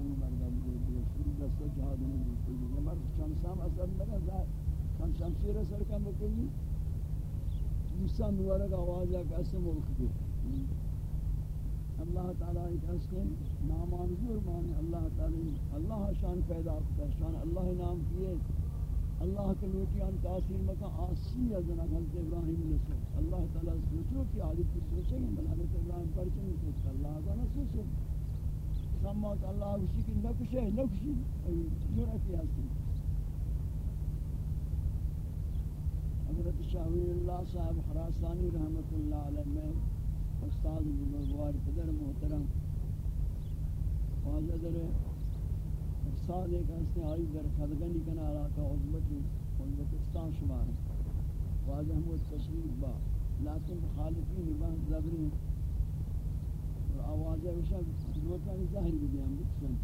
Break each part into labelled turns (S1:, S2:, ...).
S1: کنی مرد ابو دیو شروع دستا جہاد نہیں بکلی یہ مرد چند سام اثر لگا چند شمشیر اثر کم بکلی دوستان دوبارہ کا آواز ہے کہ اسے ملک دی اللہ تعالیٰ ایک اسے نامان زور مانے اللہ تعالیٰ اللہ شان پیدا کرتا شان اللہ نام کیے اللہ کے لوٹیان تاثیر مکہ آسی ازنا حضرت ابراہیم نے اللہ تعالیٰ سوچو کہ عادت کی سوچیں گے بل حضرت ابراہیم پرچے نہیں سوچتا اللہ کا نہ سوچو سمات اللہ اسی کی نکشے نکشی جرعتی ہستی حضرت شاہوی اللہ صاحب خراسانی رحمت اللہ علیہ میں استاد بزرگوار قدر محترم واضح در سال ایک ہستے آئی در خدگنی کنا علاقہ عظمتی عظمتستان شمار واضح ہمود تشریف با لیکن مخالفین با زبری اور آوازہ وشا دوتا ظاہر بھی بکسن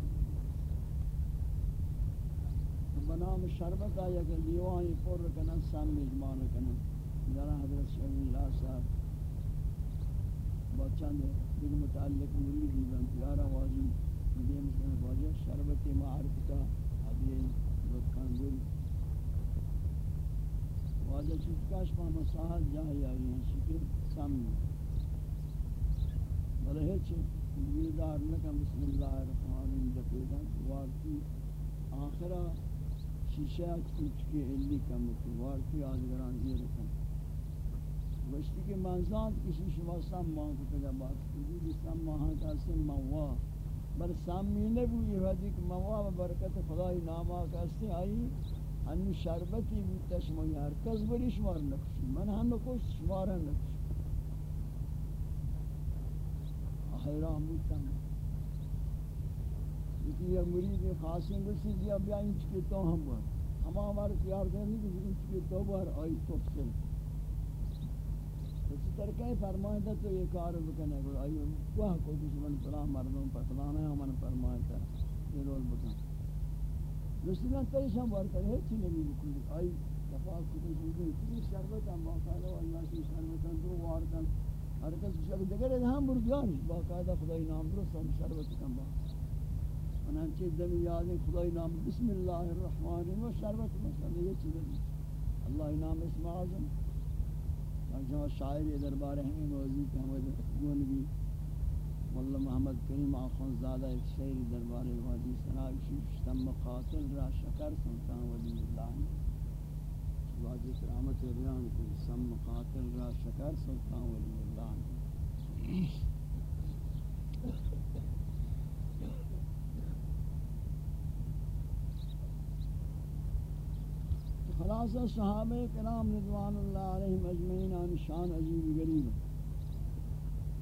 S1: بنام شربت آیا کہ لیوانی پر کنن سام میزمان کنن. جانا حضرت شہر اللہ صاحب با چند دیکھ متعلق ملی دیدن. پیارا واضح یہ مثلا واجہ شربت معارف کا ابھی لطکان دل واجہ چیز کاش پا مساحت جاہی آئی ہیں، شکر سامنے بلے ہیچ دیدار لکا بسم اللہ الرحمن الرحیم دقیقا وارتی آخرہ شیشہ چکچ کے علی کم کی وارتی آدگران یہ رکھن وشتی کے منزان کسی شما سام مانگ کتا بات کسی سام ماہاں کا سم مواہ بر سامینه بوی وادی که موا و برکت خدای ناما کسی آئی هنو شربتی بود شما، هر کس بری شمار نکشی. من هم نکش شمار هم نکشی حیران بودتم یکی یک مرید خاصی گوشی دیا بیا این چکی تو هم بار ہم ہمارے پیار دیں نہیں کہ ان تو بار آئی تفصیل اسی طرح فرمائے تھا تو یہ کار بکنے گو آئی وہ کو دشمن فلاں مردوں پر فلاں ہے ہم نے فرمایا تھا یہ رول بکن. رسولان تیشان بار کرے ہے چی نبی بکلی آئی دفاع کتے جوگی کتی شربت ہم باقا باقاعدہ اللہ کی شربت ہم دو وارتن ہر کس شربت دگر ہے ہم برگیانی باقاعدہ خدای نام درست ہم شربت کم با انہنچہ دمی یادیں خدای نام بسم اللہ الرحمن الرحیم و شربت مثلا یہ چیز اللہ نام اسم آزم جو شاعر دربار ہیں موضوع کہ ہمیں گون بھی مولا محمد کریم آخون زادہ ایک شعر دربار وادی سنائشی شتم قاتل را شکر سلطان ولی اللہ واجی کرامت بیان کو سم قاتل را شکر سلطان ولی اللہ خلاصہ صحابہ کرام رضوان اللہ علیہم اجمعین آن شان عجیب غریب.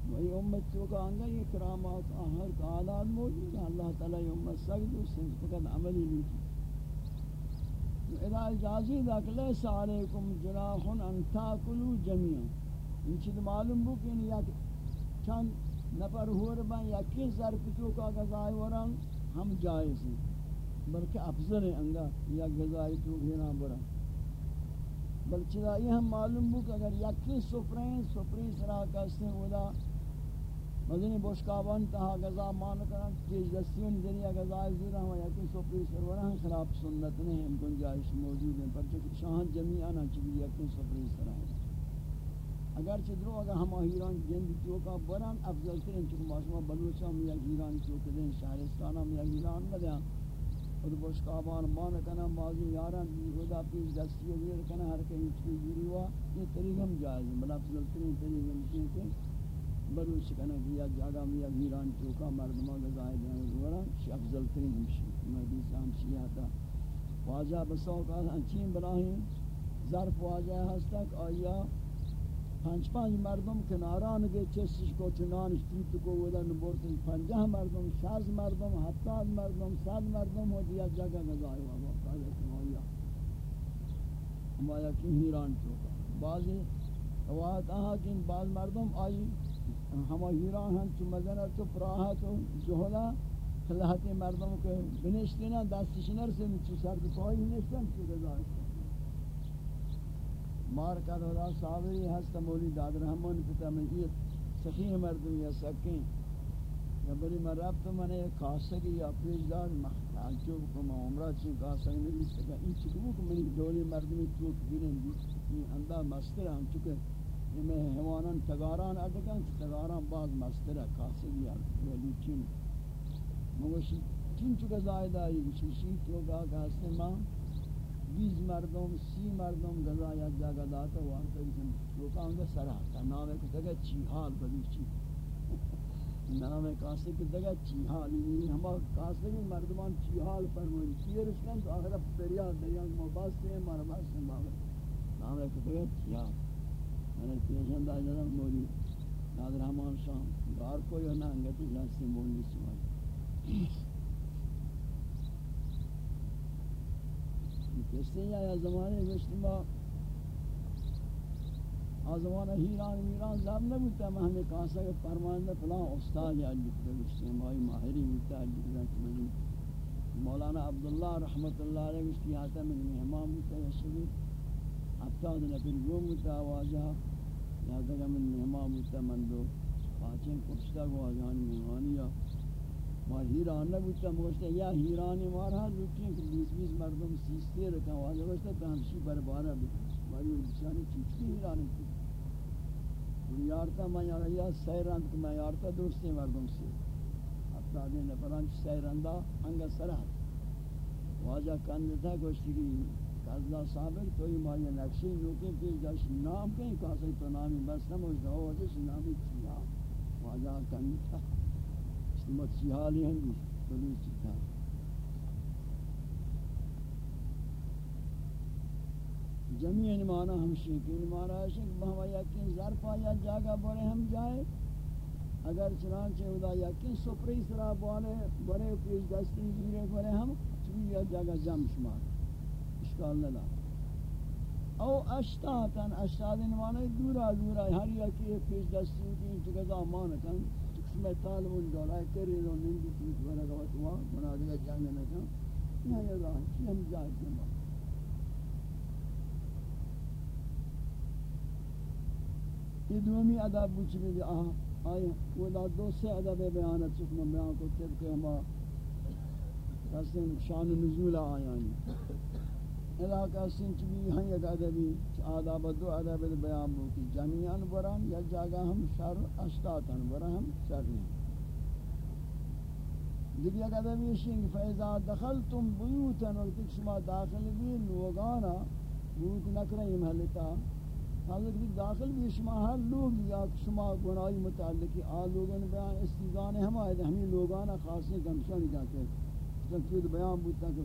S1: وہی امت تو کا آنگا یہ کرامات آہر کا موجود ہیں اللہ تعالی امت اس سے فقط عملی لیتی اذا اجازی ذاک لیس علیکم جراح ان تاکلو جميعا ان چیز معلوم بو کہ یا چند نفر ہور بن یا کس ظرف تو کا غذائی ورن ہم جائز ہیں بلکہ افضل ہے انگا یا غذائی تو گھینا برا بلکہ یہ ہم معلوم ہو کہ اگر یا یکی سپرین سپری سرا کستے ہودا مدنی بوشکابان تہا غذا مان کرن تیز دستیون ذریعہ غذا زیرہ ہوا یکی سپری سرورہ ہم خلاف سنت نہیں ہم گنجائش موجود ہیں پر چکہ شاہن جمیعانا چکی یکی سپری سرا اگر چدرو اگر ہم ایران جند چوکا بران افضل ترین چکہ ماشما بلوچا ہم یک ایران چوک دیں شہرستان ہم یک ایران نہ دیں اور بشکابان مان کنا ماضی یاران، خدا پیش دستی وغیر کنا ہر کہیں چیز گیری ہوا یہ طریق ہم جائز ہیں بلا افضل ترین طریق ہم چیز کہ بروچ کنا کیا جاگا میا گیران چوکا، مردمہ گزائے دینا گورا شی افضل ترین ہمشی، مہدی سام شیعہ تا۔ واجہ بسوکا انچین براہیم، ظرف واجہ ہستک آیا پنج پنج مردم کناران گے چسش کو چنانش تیت کو ودن بورتن پنجہ مردم شاز مردم ہفتاد مردم، صد مردم ہو دیا جگہ گزائے ہوا باقاعدہ کمایا ہمایا کی ہیران چوکا۔ بعضی روایت آہا کہ بعض مردم آئی ہما ہیران ہم چو مدنہ تو پراہت و جہلا خلاحت مردم کے بنشتنا دستشنر سے چو سرد پائی نشتن چو گزائے مار کر خدا صابری ہست مولی داد رحمان پتا میں یہ سخی مردم یا سکیں یا بری من رب تو من ایک کاسگی یا پیشدار محتاجو کو من عمرہ چین کاسگی نہیں سکا این چکو کہ من دولی مردمی توک بیرن دی اندہ مستر ہم چکے یہ میں حیوانان تگاران اڈکن تگاران باز مستر ہے کاسگی یا ولی چین مگوشی چین چکے زائد آئی چیشی تو گا کہ ہستے ماں بیز مردم، سی مردم گزا یا جاگہ داتا وہاں تو لوکاں گا سرہ تا نام ہے کہ چی حال بلی چی. نام کاسے کی دگا چی حال یہ ہم کاسے کی مردمان چی حال پر ہوئی چیر اس کن تو آخر دریا دریا مباس سے مار باس سے باغ نام ہے کہ دگا چی حال. میں نے پیشن دا مولی نادر رحمان شام دار کوئی نہ انگتی جانسی مولی سوال کس نے یا زمانے میں اجتماع آزمان ہیران میران زب نبوتا میں ہمیں کہا کہ فرماندہ فلاں استاد یا لکھتے اجتماعی ماہری ہوتا ہے لکھتے مولانا عبداللہ رحمت اللہ علیہ اس کی آتا میں مہمان ہوتا ہے شبی ابتاد نفر گوم ہوتا واجہ یا دگا من مہمان ہوتا من دو پاچیں کشتا کو آجانی مہمانیا مار ہیران نہ نبوتا موشتا یا ہیرانی مارا لکھیں کہ بیس بیس مردم سیستے رکھا واجہ وشتا کہ ہمشی بربارہ بکن ماری بچانی چیچی ہیرانی کی یارتا میں یار یا سیران کہ میں یارتا دوستی مردم سے حتی دین نفران سیران دا، انگا سرح واجہ کند گوشتی کی قضا صابر تو ہی مایا نقشی نوکے پیش جاش نام کہیں کاسا تو نامی بس نموشتا ہو وجہ نامی چیا۔ واجہ کند تھا۔ اس مت سیحالی ہنگی جی، پلیس تھا جمعی معنی ہمشی کی معنی ہے کہ بہما یقین ظرف آیا جاگا بڑے ہم جائے اگر چنانچہ ادا یقین سپری سرا بولے بڑے پیش دستی گیرے بڑے ہم چوی یا جاگا جم شمار۔ اشکال نہ او اشتاتن اشتاتن معنی دورا دورا، ہر یکی پیش دستی کی چکتا مان کن چکشمہ طالبون دولا کری رو، نندی چیز بنا گوات وہاں بنا دیا جنگ نہ کن۔ یا یا راہ، چی ہم جائے جمع یہ دومی ادب بچ بھی آہ آئے وہ دا دو سے ادب بیانت چکم بیان کو طبق ہما قسم شان نزول آیانی علاقہ سن چبی ہاں یک ادبی، آداب دو ادب بیان بوکی جمعیان برام یا جاگہ ہم شر اشتاتن برام شر ہیں دیکھ یک ادبی شنگ فیضا دخلتم بیوتن وقت ایک شما داخل بھی لوگانا بیوت نکرہی محلتا حضرت بھی داخل بھی شما ہر لوگ یا شما گناہی متعلقی، آ لوگن بیان، استیزان ہم آئے ہمیں لوگانا خاصی گمشن جاتے ہیں پھر بیان بودتا کہ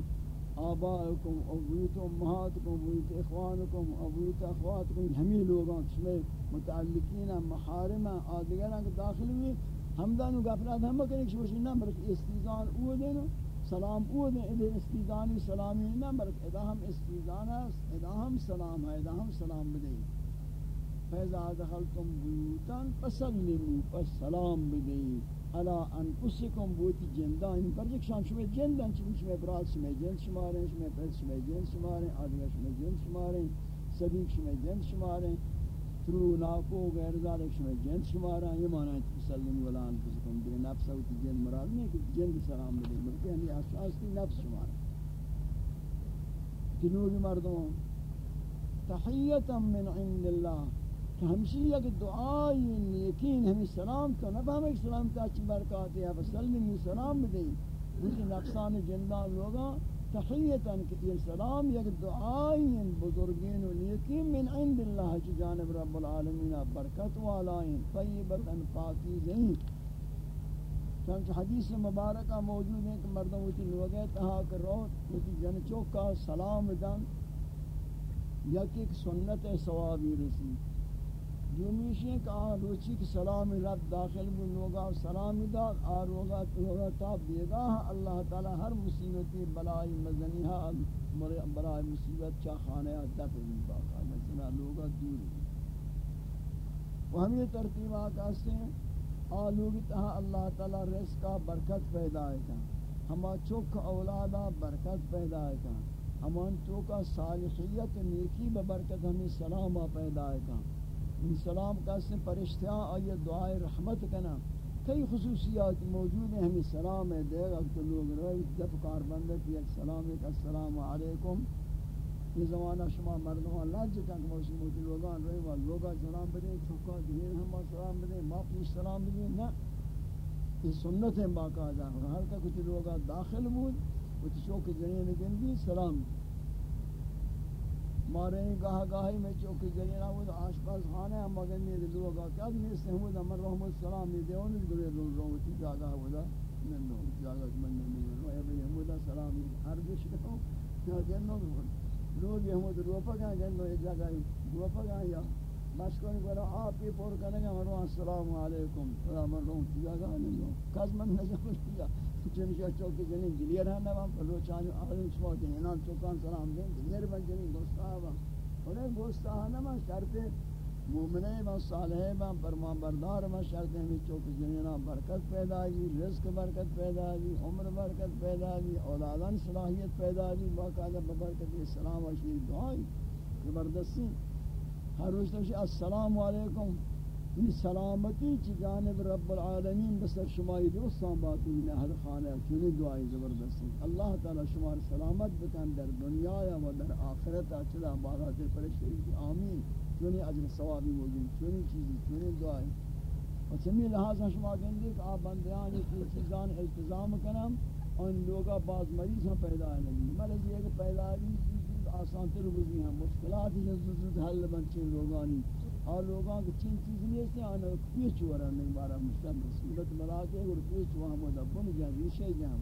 S1: آبائکم، ابویت امہاتکم، ابویت اخوانکم، ابویت اخواتکم، ہمیں لوگان شما متعلقین محارم آدگران کے داخل ہوئے ہمدان و گفرات ہم کرنے کی شوشی نہ بلکہ استیزان او دینا سلام او دے ادھے استیزانی سلامی نہ بلکہ ادا ہم استیزان ہے ادا ہم سلام ہے ادا ہم سلام بدیں فیضا دخلتم بیوتان فسلمو پس سلام بدئی علا انفسکم بوتی جندان ان پر جک شان شما جندان چون شما براد شما جند شماریں شما پس شما جند شماریں آدھگا شما جند شماریں صدیق شما جند شماریں ترو ناکو غیر ذالک شما جند شماریں یہ معنی ہے تسلم ولا انفسکم بے نفس ہوتی جند مراد نہیں کہ جند سلام بدئی بلکہ ہمیں اشخاص کی نفس شماریں جنوبی مردوں تحیتا من عند اللہ کہ ہمشی یک دعائی نیکین یعنی ہمیں سلام تو نہ ہمیں سلام تا چی برکات ہے وسلم سلام دیں لیکن نقصان جندان لوگا تحیتا کہ یہ سلام یک دعائی بزرگین و نیکین من عند اللہ کی جانب رب العالمین برکت والائیں، طیبتا پاکیزیں چونکہ حدیث مبارکہ موجود ہے کہ مردم ہوتی لوگے تہا کر روت ہوتی جنچوں کا سلام دن یک ایک سنت ثوابی رسید دومیشی کہ آن روچی کی سلام رب داخل بھی لوگا سلام داد، آن روگا لوگا تاب دیگا اللہ تعالی ہر مصیبتی بلائی مزنیہ بلائی مصیبت چا خانے دفع بھی باقا مثلا لوگا دور و ہم یہ ترتیب آقا سے آن لوگی تہا اللہ تعالی رزقا برکت پیدا ہے کن. ہما چوک اولادا برکت پیدا ہے کن ہمان چوکا صالحیت نیکی ببرکت ہمیں سلامہ پیدا ہے کن. ان سلام کا سے پرشتیاں آئی دعائے رحمت کنا کئی خصوصیات موجود ہیں، ہمیں سلام ہے دے وقت لوگ روی دف کار بندے کی ایک سلام ایک السلام علیکم. یہ زمانہ شما مردمان لاج کن کہ موسی موتی لوگان روی و لوگا سلام بدیں، چوکا دین ہم سلام بدیں ما پیش سلام بدیں نا یہ سنت ہیں، باقاعدہ، ہر کا کچھ لوگا داخل بود کچھ چوک جنین گندی سلام. مارے گاہ گاہی میں چوکی جلینا وہ آس پاس خانے ہم مگر نہیں لوگ کیا نہیں سے ہم امر رحمت السلام دے ان گرے لو رو تی جگہ ہودا من نو جگہ من نہیں نو اے بھئی ہم سلام ہر دش کو کیا جنو لوگ ہم رو پگا جنو یہ جگہ رو پگا یا بس کوئی کرا آپ ہی پور کرنے گا مرو السلام علیکم سلام رو تی جگہ نہیں کاز من نہ جا چنشا چوکی جنین دلیر ہم نبام پلو چانو آدم شما جنینان چوکان سلام دیں دلیر بن جنین گوستا آبا انہیں گوستا آنما شرط مومنے با صالحے با فرمان بردار با شرط ہمیں چوکی جنینان برکت پیدا گی رزق برکت پیدا گی عمر برکت پیدا گی اولادان صلاحیت پیدا گی باقاعدہ ببرکت سلام و شیر دعائی زبردستی ہر روز تمشی السلام علیکم این سلامتی چی جانب رب العالمین بسر شمای دوستان باتی من اہل خانه چونی دعای زبردستی اللہ تعالی شما سلامت بکن در دنیا و در آخرت. چلا بالات پرشتی آمین. چونی اجر ثوابی موجود چونی چیزی چونی دعای و چمی لحاظ شما گندی کہ آپ بندیان یہ چیزان التزام کنم ان لوگا بعض مریض ہم پیدا نہیں مرض یہ کہ پیدا بھی آسان تر گزی ہیں مشکلات ہی زود حل بنچے لوگانی. اور لوگاں کی چین چیز نہیں ہے آنا پیچ ورا نہیں بارا مستم مصیبت ملا کے اور پیچ وہاں مدبن جائیں جا ریشے جا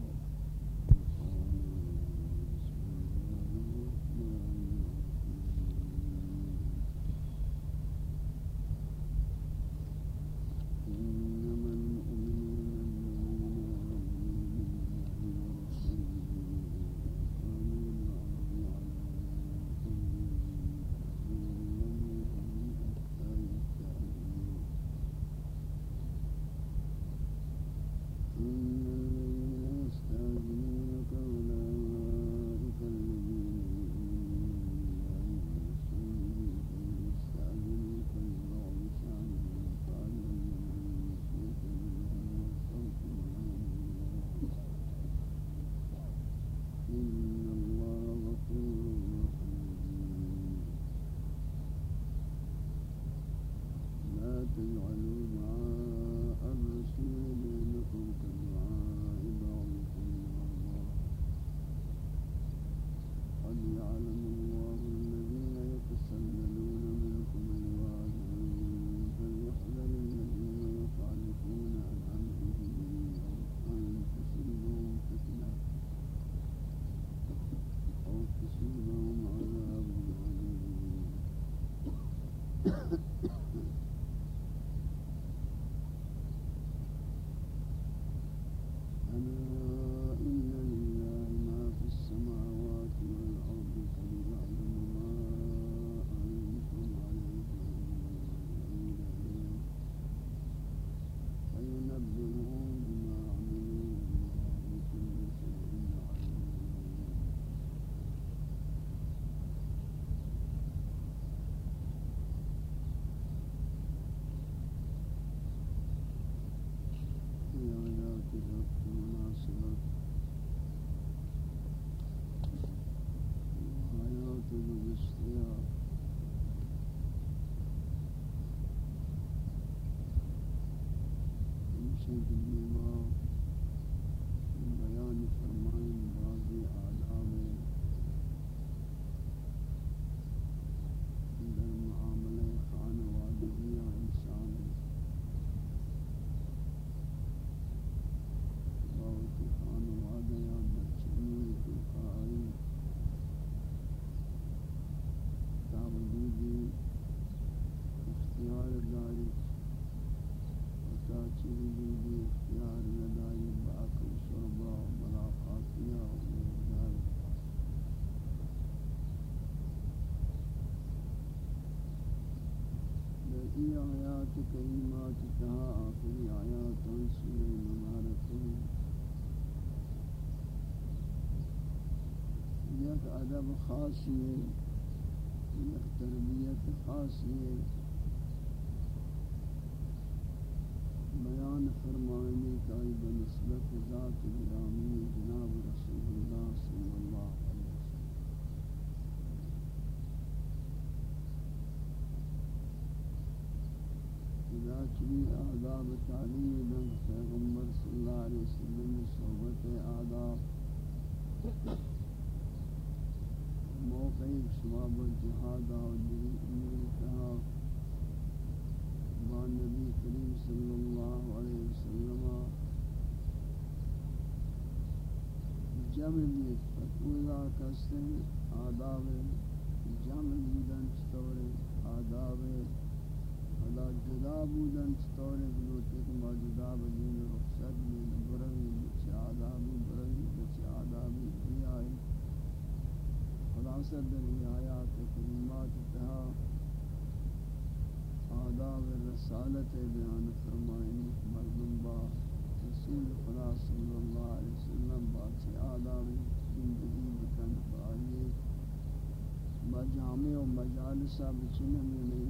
S1: مودا خاصی یک تربیت خاصی ہے فرما نسبت ذات گرامی جناب رسول اللہ صلی اللہ علیہ وسلم اذا چلی آداب تعلیم دن پیغمبر صلی اللہ علیہ وسلم صحبت آداب موقع شباب الجہاد و دلی امور کہا با نبی کریم صلی اللہ علیہ وسلم، جمع بیت فتولا کسن آداب جمع بودن چطور، آداب ادا جدا بودن چطور بلوتی بلوتے کما جدا بدین رخصت میں برمی بچے آدابی برمی بچے آدابی بیائی خلاصت در آیات کریمات تہا آداب رسالت بیان فرمائیں مردم با رسول خدا صلی اللہ علیہ وسلم باچے آداب زندگی بکن. بآئیے مجامع و مجالسہ بچنہ میں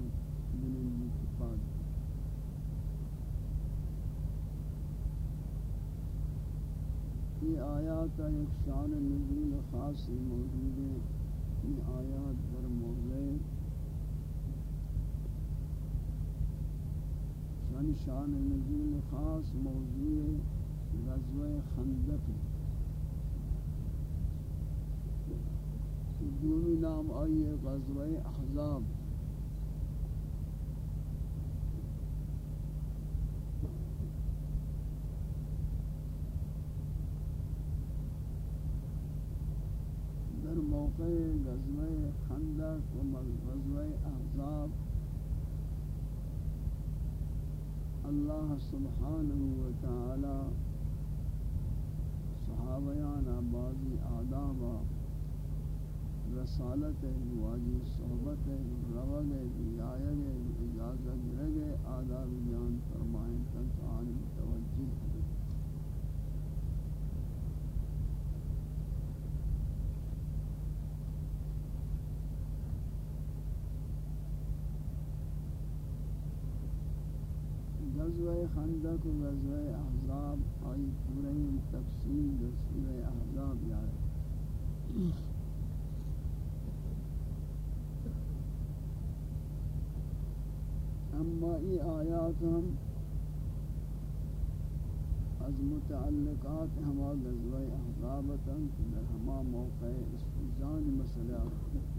S1: نہیں یہ آیات ایک شان نزول خاصی موجود ہے یہ آیات در موضع شان شان نزول خاص موضوع غزوہ خندق دومی نام آئیے غزوہ احزاب در موقع غزوہ خندق و غزوہ احزاب. اللہ سبحانہ و تعالی صحابیان بعضی آداب، رسالت واجی صحبت روگ بیایگ اجازت، رگ، آداب بیان فرمائیں تنس عالم توجہ خندق و غزوہ احزاب آئی پورے تفصیل سورہ احزاب یاد۔ اما ای آیات ہم از متعلقات ہما غزوہ احزابتا در ہما موقع استیزان مسئلہ۔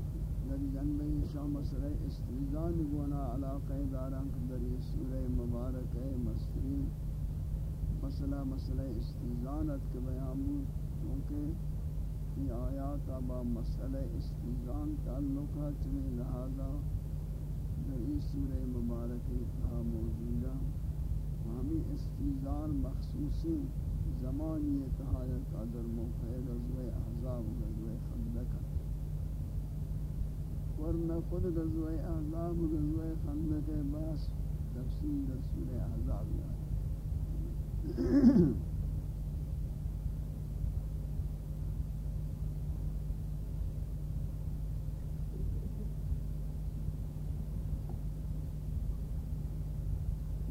S1: در جنبہ شام مسئلہ استیزان گونا علاقہ داران در سورہ مبارک مسترین مسئلہ مسئلہ استیزانت کے بیان بود چونکہ یہ آیات با مسئلہ استیزان تعلق ہے چنین لہذا در این سورہ مبارک تھا موجودہ ہمیں استیزان مخصوصی زمانی اتحایت در موقع غزوہ احزاب و غزوہ خندق ورنہ خود غزوہ احزاب غزوہ خندق باس تفصیل در سورہ احزاب ہے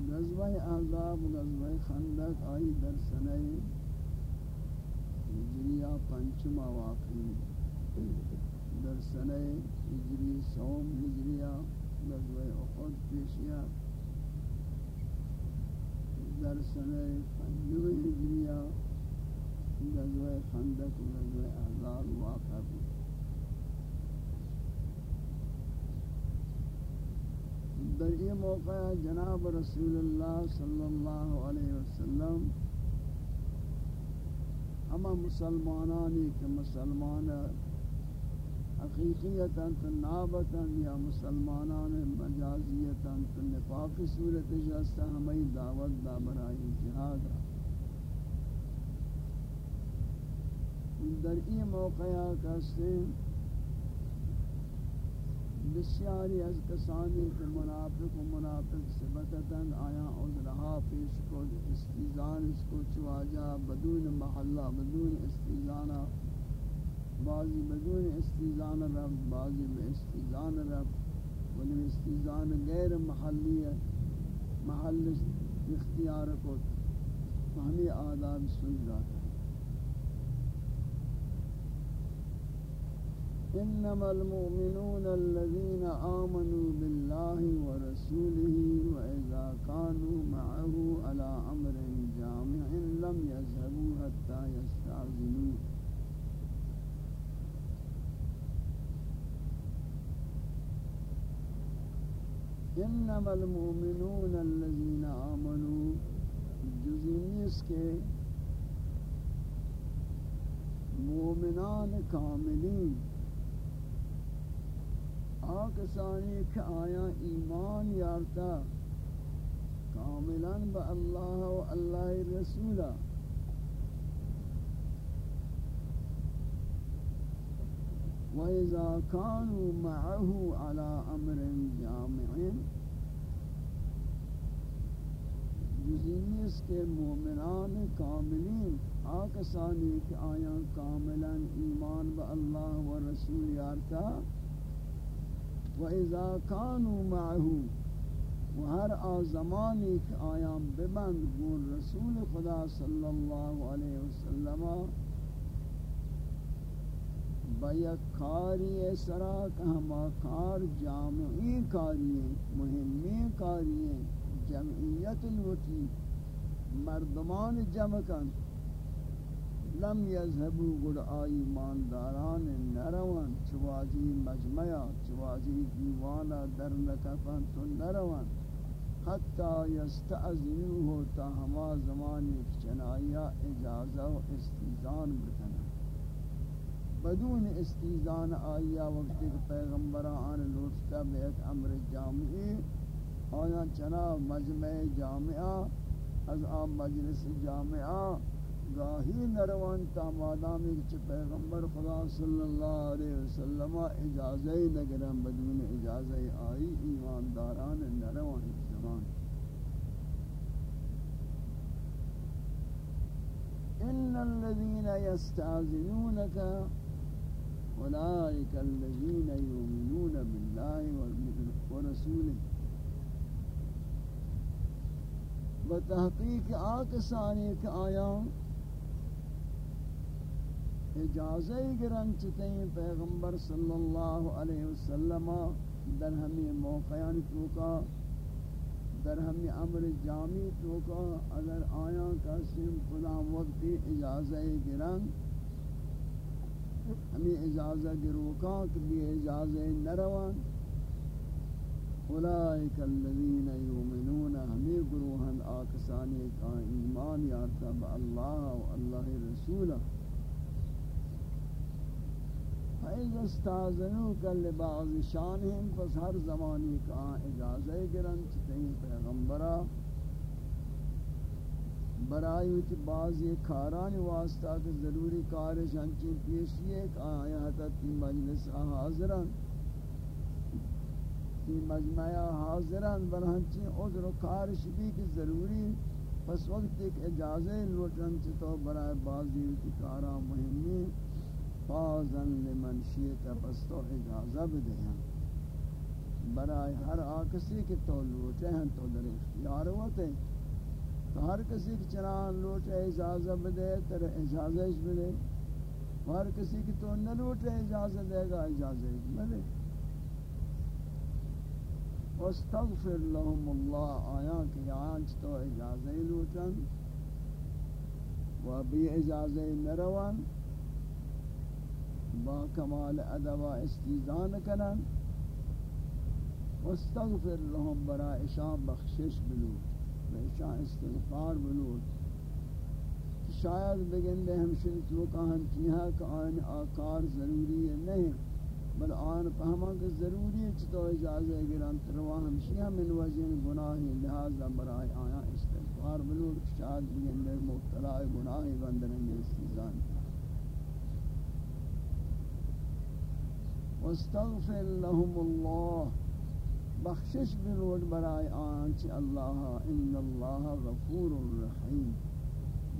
S1: غزوہ احزاب غزوہ خندق آئی در سنہ ہجریہ پنچمہ واقعی۔ در سنہ ہجری سوم ہجریہ غزوہ احد پیشیہ در سنہ پنجم ہجریہ غزوہ خندق غزوہ احزاب واقع بھی در یہ موقع جناب رسول اللہ صلی اللہ علیہ وسلم ہما مسلمانانی کہ مسلمان حقیقیتا تنابتا یا مسلمانان مجازیتا تنفاق صورت جاستا ہمیں دعوت دا برائی جہاد در این موقع کہتے ہیں بسیاری از کسانی کہ منافق و منافق صفتتاً آیا عذرہا پیش کو استیزان اس کو چواجہ، بدون محلہ، بدون استیزانہ بعضی بدون استیزان رب، بعضی به استیزان رب. ولی استیزان غیر محلی، محل اختیار کو ہمیں آداب سجدہ کریں إنما المؤمنون الذين آمنوا بالله ورسوله وإذا كانوا معه على أمر جامع لم يذهبوا حتى يستعزلوا إنما المؤمنون الذين آمنوا. جزینیس کے مومنان کاملین. آکسانی کہ آیا ایمان یارتا کاملاً با اللہ و اللہ رسولہ وَإِذَا كَانُوا مَعَهُ عَلَى أَمْرٍ جَامِعٍ جزینیس کے مومنان کاملین، آکسانی کہ آیا کاملاً ایمان با اللہ و رسول یارتا، وَإِذَا كَانُوا مَعَهُ وہر آزمانی کہ آیام ببند گون رسول خدا صلی اللہ علیہ وسلم بیک کاری سرا کہ ہما کار جامعی کاری ہیں مہمی کاری ہیں، جمعیت الوٹی مردمان جمع کن۔ لم يذهبوا قد آئی مانداران نروان چواجی مجمع چواجی دیوانا در نکفن تو نروان۔ حتی یستعذنوه تا ہما زمانی چنائیا اجازہ و استیزان بکنا بدون استیزان آیا وقت کہ پیغمبران لوٹتا بیت امر جامعی، آیا چنا مجمع جامعہ، از آم مجلس جامعہ، گاہی نروان تا مادام ایک پیغمبر خدا صلی اللہ علیہ وسلم اجازہ نگرم بدون اجازہ آئی ایمانداران نروان زمان. ان الذين يستعذنونك اولئك الذين يؤمنون بالله ورسوله بتحقیق آکسانی کہ آیاں اجازہ گرن چتیں پیغمبر صلی اللہ علیہ وسلم در ہمیں موقعان توکا، در ہمیں امر جامی توکا، اگر آیا کا سم فلان وقت اجازہ گرن ہمیں اجازہ گروکا کہ بھی اجازہ نروان اولئک الذین یؤمنون، ہمیں گروہن آکسانی کا ایمان یارتا با اللہ و اللہ رسولہ۔ فَإِذَا اسْتَعْذَنُوكَ لِبَعْضِ شَانِهِمْ، پس ہر زمانی کا اجازہ گرن چتیں پیغمبرہ برائی ہوتی بعضی کاران واسطہ کہ ضروری کارش ہنچین پیشی ہے کہ آیا حتی تی مجلس حاضران۔ تی مجمع حاضران، بل ہنچین عذر و کارش بھی کہ ضروری۔ پس وقت ایک اجازہ لوٹن چتو برای بعضی ہوتی کاران مہمی فازن لمن شیت پس تو اجازہ بدیں برای ہر آکسی کی تو لوٹے ہیں تو در اختیار ہوتے تو ہر کسی کی چنان لوٹے اجازہ بدے تر اجازہ اش بدے ہر کسی کی تو نہ لوٹے اجازہ دے گا اجازہ اش بدے واستغفر لهم اللہ، آیا کہ آنچ تو اجازہ لوٹن و بھی اجازہ نروان با کمال ادب استیزان کنن۔ واستغفر لهم، برا اشان بخشش بلو اشان استغفار بلو شاید بگندے ہمشن تو کہاں چیہا کہ آن آکار ضروری ہے نہیں، بل آن پہما کہ ضروری ہے چطور اجازہ گران تروا ہمشیہ من وجہ گناہی، لہذا برای آیا استغفار بلو شاید بگندے مبتلا گناہی بندرنگے استیزان کنن واستغفر لهم الله بخشش برود برای آنچ اللہ ان اللہ غفور الرحیم.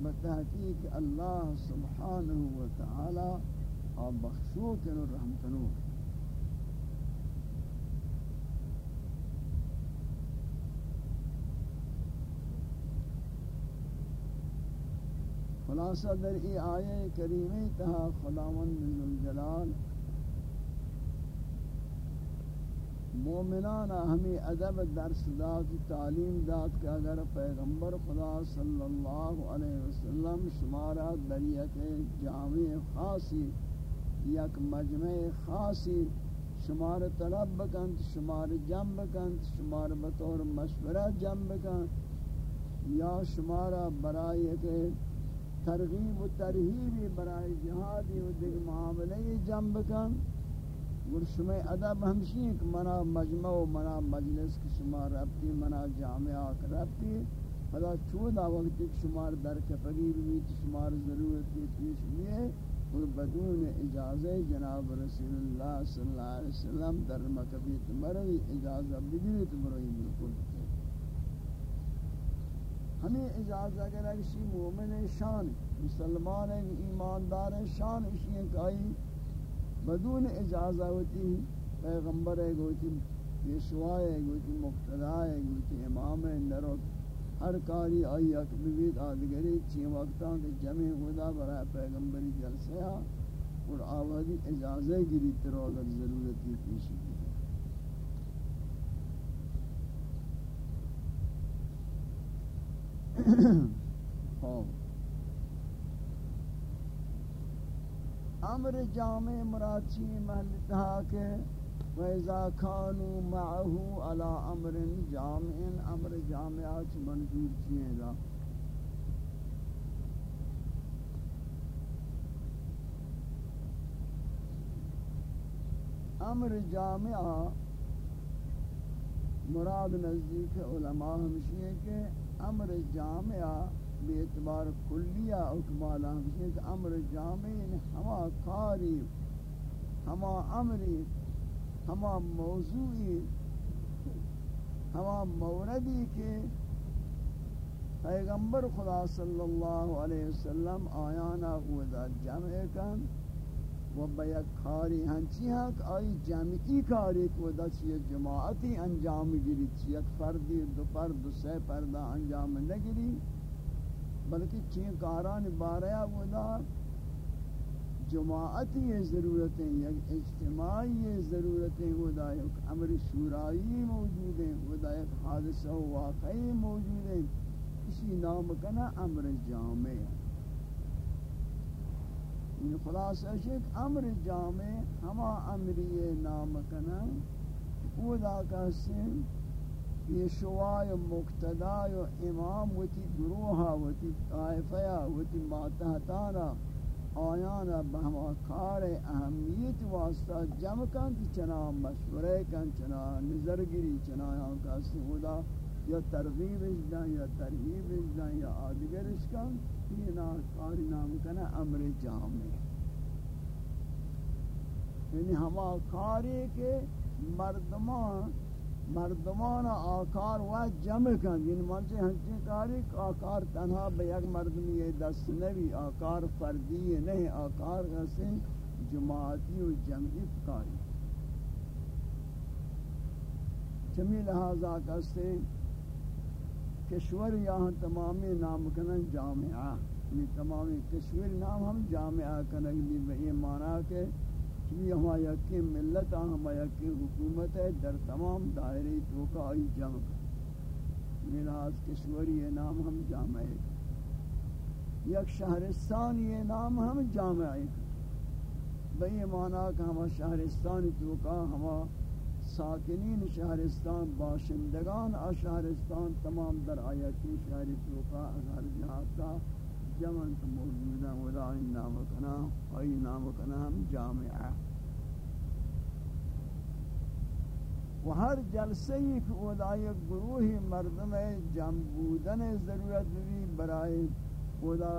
S1: بتحقیق اللہ سبحانہ وتعالی اور بخشو کن رحمتنو. خلاصہ در ای آیے کریمی تہا خداوند ذوالجلال مومنان ہمیں ادب درس داد، تعلیم داد کہ اگر پیغمبر خدا صلی اللہ علیہ وسلم شمارہ دریت جامع خاصی، یک مجمع خاصی شمار طلب بکن شمار جمع بکن شمار بطور مشورہ جمع بکن یا شمارہ برائے کہ ترغیب و ترہیبی برائے جہادی و دیکھ معاملے جمع بکن گر شما ادب ہمشی کہ منا مجمع و منا مجلس کی شما ربتی منا جامعات ربتی پدا چودا وقت ایک شمار در کفگیر بھی شمار ضرورت کی پیش لیے اور بدون اجازہ جناب رسول اللہ صلی اللہ علیہ وسلم در مکبیت مروی اجازہ بگیرت مروی بالکل ہمیں اجازہ اگر اکشی مومن شان، مسلمان ایماندار شان اسی ہیں کہ آئی بدون اجازہ ہوتی پیغمبر ہے، گوتی پیشوا ہے، گوتی مقتدا ہے، گوتی امام ہے نروت ہر کاری آئی اکبیت آدگری چین وقتاں کے جمع خدا برای پیغمبری جلسے ہاں اور آوازی اجازہ گری ترو اگر ضرورتی پیشی کی خوب ہاں۔ امر جامع مرادی محلتہ کے وَإِذَا كَانُوا مَعَهُ عَلَى أَمْرٍ جَامِعٍ، امر جامعات منظور چیئے گا امر جامعہ مراد نزدیک علماء ہمشی ہے کہ امر جامعہ بے اعتبار کلیہ اکمالا ہمشہ کہ امر جامعین یعنی ہما کاری، ہما امری، ہما موضوعی، ہما موردی کے پیغمبر خدا صلی اللہ علیہ وسلم آیانا خدا جمع کن و بیک کاری ہنچی ہاں آئی جمعی کاری کو دا چیئے جماعتی انجام گری، چیئے فردی، دو پر، دو سے پردہ انجام نگری۔ بلکہ چین کاران باریا ودا جماعتی ضرورتیں یک اجتماعی ضرورتیں ودا یک امر شورائی موجود ہیں ودا یک حادثہ واقعی موجود ہیں۔ اسی نام کنا امر جامع۔ ان خلاصہ شک امر جامع ہما امری نام کنا۔ ودا کا سن یہ شوائے مقتداء و امام وتی گروہا وتی طائفہ وتی ماتحتانا، آیانا بہما کار اہمیت واسطہ جمع کن کہ چنا مشورے کن چنا نظر گری چنا یہاں کا سہودا یا ترغیب اجدان یا ترغیب اجدان یا آدگر اشکن یہ نا کاری نام کنا امر جامع. یعنی ہما کاری کے مردمان مردمان آکار و جمع کن. یعنی منچے ہنچے کاری آکار تنہا بے یک مردمی دست نبی، آکار فردی نہیں آکار ایسے جماعتی و جمعی کاری. چمی لہذا کستے کشور یہاں تمامی نام کنن جامعہ یعنی تمامی کشور نام ہم جامعہ کنن. یعنی بھی یہ معنی کہ چمی ہما یکی ملت ہما یکی حکومت ہے، در تمام دائری توقع آئی جمع ملاز کشوری یہ نام ہم جامع ہے۔ یک شہرستان یہ نام ہم جامع ہے۔ بئی معنی کہ ہما شہرستان توقع ہما ساکنین شہرستان، باشندگان آ شہرستان تمام در آیتی شہری توقع ہر جہاں کا جمن تو موجود ہیں ولا نام کنا ای نام کنا ہم جامع و ہر جلسے ایک ودای گروہ مردم جمع بودن ضرورت بھی برائے خدا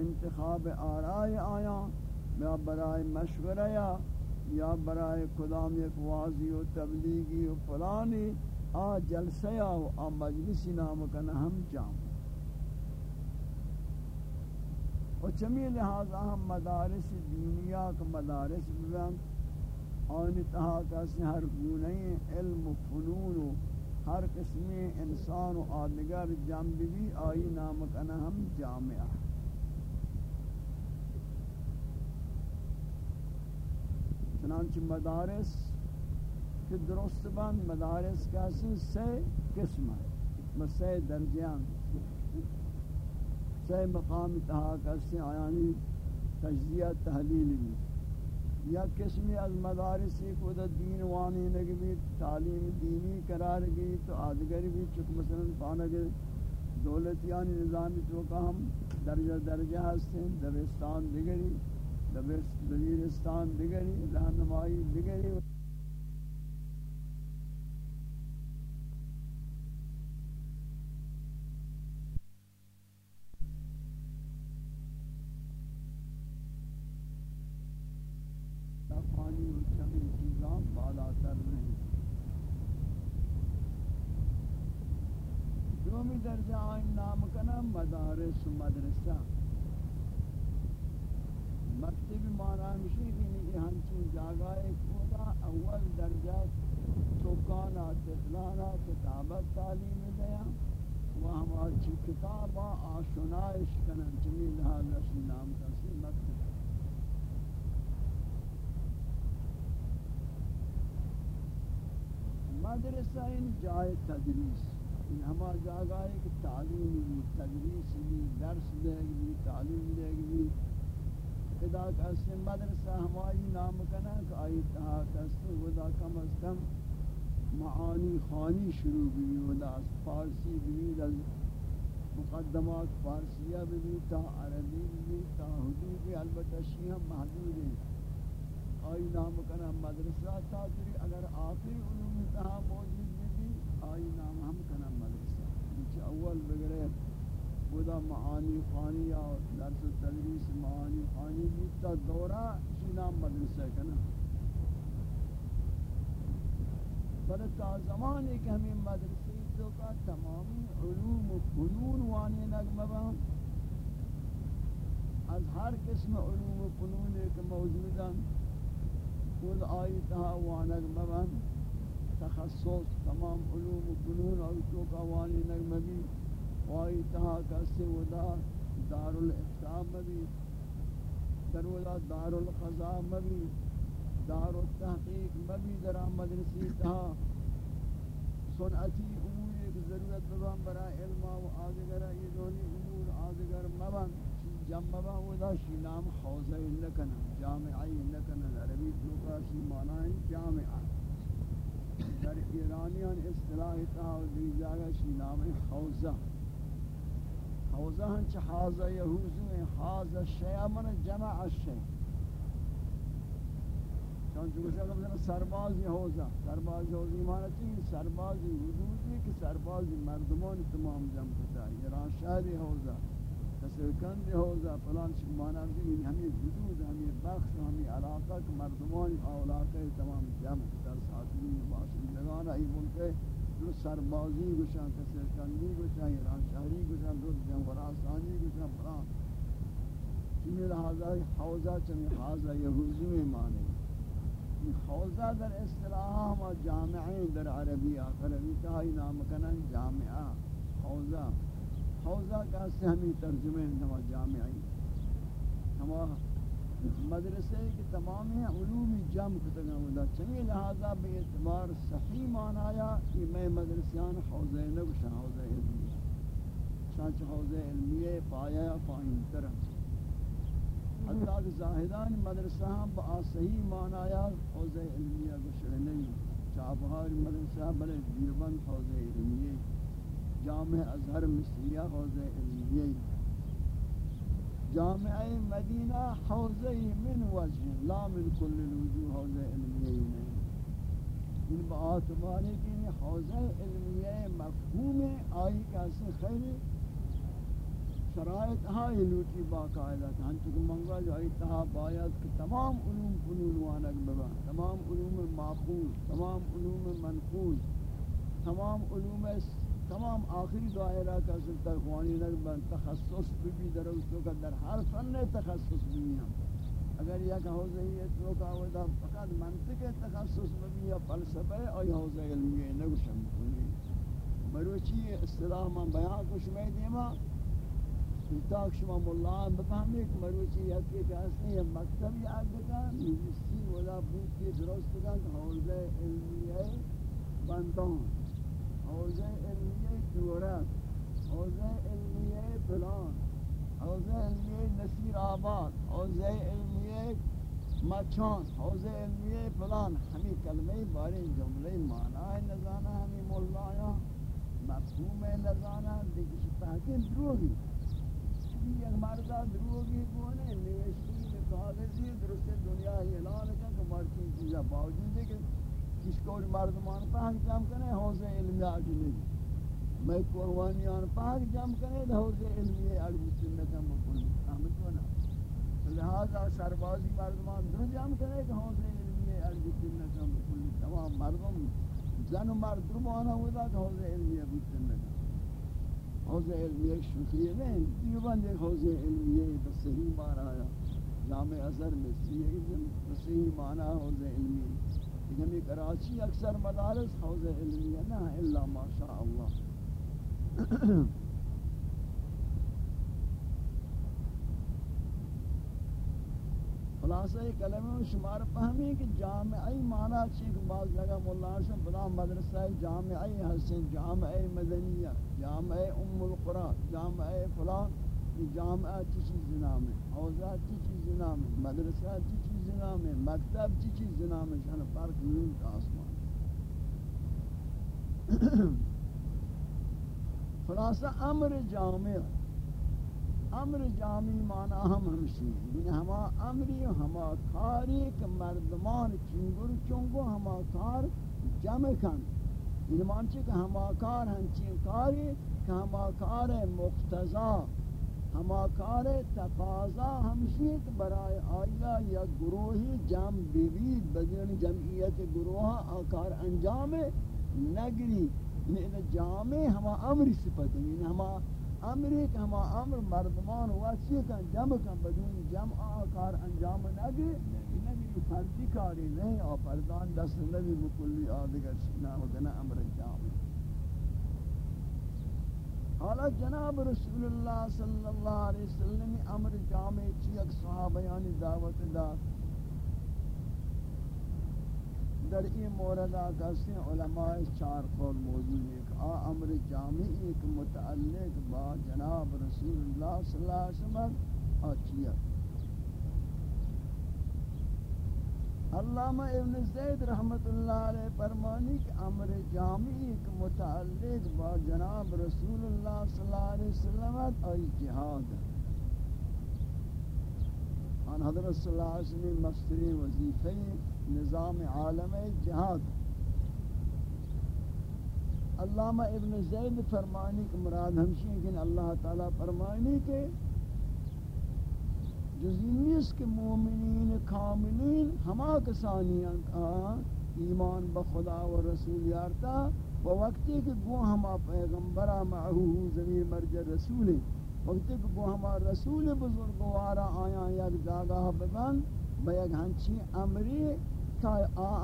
S1: انتخاب آرائے آیا یا برائے مشورہ یا یا برائے کدام ایک واضی و تبلیغی و فلانی آ جلسہ و آ مجلسی نام کنا ہم جامع و چمی لحاظ اہم مدارس دنیا کا مدارس بزن آن کسی ہر گونہ علم و فنون و ہر قسم انسان و آدگر جنب بھی، آئی نامکن ہم جامعہ۔ چنانچہ مدارس کہ درست بند، مدارس کسی سے قسم ہے بس درجیان درجیان سے مقام تہا کسی آیانی تجزیہ، تحلیل بھی یا قسمی از مدارسی کو دا دین وانی نگی تعلیم دینی قرار گئی تو آدگر بھی چک مثلا پانک دولتیانی نظامی تو کا ہم درجہ درجہ ہستے ہیں دبستان دگری دبستان دگری رہنمائی دگری درجہ آئین نام کنا مدارس مدرسہ مکتب مانا ہمشی کی نہیں ہنچین جاگہ کودا اول درجہ چوکانا تفلانا کتابت تعلیم دیا و ہم چی کتابا آشنائش کنن چمی لحاظ اسی نام کسی مکتب مدرسہ ان جائے تدریس۔ ان ہما جاگا ہے کہ تعلیم بھی تدریس بھی درس دے گی، تعلیم دے گی۔ خدا کا سے مدرسہ ہماری نام کنا کہ آئی تہا کسی ودا کم از کم معانی خانی شروع بھی ودا، فارسی بھی، مقدمات فارسیہ بھی، تا عربی بھی، تا حدود بھی، البتہ شیعہ محدود ہیں۔ آئی نام کنا مدرسہ تا اگر آخری علوم تہا موجود بھی آئی نام ہم کنا اول بگرے خدا معانی خانی یا درس و تدریس معانی خانی بیتا دورہ اسی نام مدرسہ کنا بلتا زمان ایک ہمیں مدرسے تو کا تمامی علوم و فنون وانی نگمہ از ہر قسم علوم و فنون ایک موجودا خود آئی تہا وانگ مبن تخصص تمام علوم و فنون اور تو کا وانی نغمبی وائی تہا کسی ودا دار الافتاء مبی در ودا دار القضاء مبی دار التحقیق مبی در مدرسی تہا سنعتی امور ایک ضرورت ببان برا علم و آدگر یہ دونی امور آدگر مبان جمع ودا شی نام حوزہ لکنا جامعی لکنا عربی تو شی معنی جامعہ در ایرانیان اصطلاح تا تعالی جاگا شی نام حوزہ حوزہ ہنچ حازہ یہوزو ہیں حازہ شیع من جمع الشیع چونچہ کچھ اگر مثلا سربازی حوزہ. سربازی حوزی مانتی سربازی حدودی، کہ سربازی مردمان تمام جمع کتا ہے. ایران شہری حوزہ. کسرکند حوزہ فلان شمانا بھی ہمیں حدود ہمیں بخش ہمیں علاقہ مردمان اولاقہ تمام جمع در ساتھی باشندگان ای ملک دو سربازی گوشان کسرکندی گوشان ایران شہری گوشان دو جنوراسانی گوشان فلان چمی لحاظہ حوزہ چمی حوزہ یہوزو مانے حوزہ در اصطلاح ہم جامعین در عربی آخر. عربی تاہی نام کنن جامعہ حوزہ حوزہ کا سے ہمیں ترجمہ نما جامعی ہما مدرسے کی تمام علوم جمع کتگا ودا چمی لہذا بے اعتبار صحیح معنایا کہ میں مدرسیان حوزہ نگشن حوزہ علمیہ۔ چانچہ حوزہ علمیہ پایا پائن ترم حتیٰ کہ زاہدان مدرسہ ہم با صحیح معنایا حوزہ علمیہ گشن نہیں۔ چاپہار مدرسہ بلے دیوبند حوزہ علمیہ۔ جامع ازہر مصریہ حوزہ علمیہ جامع مدینہ حوزہ من وجہ لا من کل الوجوہ حوزہ علمیہ نہیں ان باعتباری کی حوزہ علمیہ مفہوم آئی کیسے خیلی شرائط ہائی لوٹی باقاعدہ ہم چکہ منگا جو آئی تہا باید کہ تمام علوم فنون وانک ببا۔ تمام علوم ماخوذ تمام علوم منقوذ تمام علوم تمام آخری دائرہ کا سلطہ خوانی نربن تخصص بھی در اس کا در ہر فن تخصص بھی ہم۔ اگر یہ کہ حوزہ ہی تو کا ودا فقط منطق تخصص بھی یا فلسفہ ہے اور یہ حوزہ علمی ہے نگوشم۔ کنی مروچی اصطلاح من بیان کو شمائی دیما تاک شما ملان بفهمی که مروچی یکی که هستن یا مکتب یاد بکن نویسی ولا بوکی درست بکن حوزه علمیه بندان۔ حوزه علمیه دورت حوزه علمیه فلان، حوزه علمیه نصیر آباد، حوزه علمیه مچان، حوزه علمیه فلان. ہمیں کلمه بارے جمله معنی نزانا ہمیں مولایا مفهوم نزانا دیکھ تحقیم دروگی یک مردا دروگی کونے نوشتی کاغذی درست دنیا اعلان کن کہ مرکی چیزا باوجود ہے کہ کس کو مردمان پاک جام کنے حوزه علمی آجنے میں قربانیان پاک جام کنے حوزه علمی علمی سنتم بکل احمد ونا لہذا سربازی مردمان در جام کنے کہ حوزه علمی علمی سنتم بکل تمام مردم زن و مرد درمانا ہوتا کہ حوزه علمی علمی سنتم حوزه علمیه شوخیه نہیں دیوبند ایک حوزه علمیه بصحیح معنی آیا. جامع اثر مصری ہے کہ بصحیح معنی حوزه علمیه ہمیں کراچی اکثر مدارس حوزه علمیه نہ الا ما شاء اللہ خلاصہ یہ کلمہ شمار فہمی کہ جامعی معنی چیز بعض جگہ مولانا شاہ بلا مدرسہ جامعی حسن جامعی مدنیہ جامعی ام القرآن جامعی فلان۔ جامعہ چی چیز نام ہے حوضہ چی چیز نام ہے، مدرسہ چی چیز نام ہے، مکتب چی چیز نام ہے، شان فرق نون کا آسمان۔ خلاصہ امر جامع، امر جامی مانا ہم ہمشی یعنی ہما امری، ہما کاری کہ مردمان چنگر چنگو ہما کار جمع کن۔ یعنی مانچے کہ ہما کار ہنچین کاری، کہ ہما کار مقتضا۔ ہما کار تقاضا ہمشی کہ برای آیا یا گروہی جم بیوید بدین جمعیت گروہ آکار انجام نگری۔ یعنی جامع ہما امری صفت یعنی ہما امری کہ ہما امر مردمان واسیہ کن جمع کن بدون جمع آکار انجام نگی یعنی نگی فردی کاری نہیں اور پردان دست نبی بکلی آدگر شنا وگنا امر جامع۔ حالا جناب رسول اللہ صلی اللہ علیہ وسلم امر جامع چیک صحابیان یعنی دعوت دا در این مورد آکاسی علماء چار قول موجود ہے آ امر جامعی ایک متعلق با جناب رسول اللہ صلی اللہ علیہ وسلم آچیا علامہ ابن زید رحمت اللہ علیہ فرمانی کہ امر جامعی ایک متعلق با جناب رسول اللہ صلی اللہ علیہ وسلم آئی جہاد ان حضرت صلی اللہ علیہ وسلم مستری وظیفہ نظام عالم جہاد۔ علامہ ابن زید فرمانی کہ مراد ہمشی کہ اللہ تعالی فرمانی کہ جزینیس کے مومنین کاملین ہما کسانیاں کا ایمان بخدا و رسول یارتا و وقتی کہ گو ہما پیغمبرہ معہو زمین مرجع رسول وقتی کہ گو ہما رسول بزرگوارا آیا یک جاگہ ببن یک ہنچی امری تا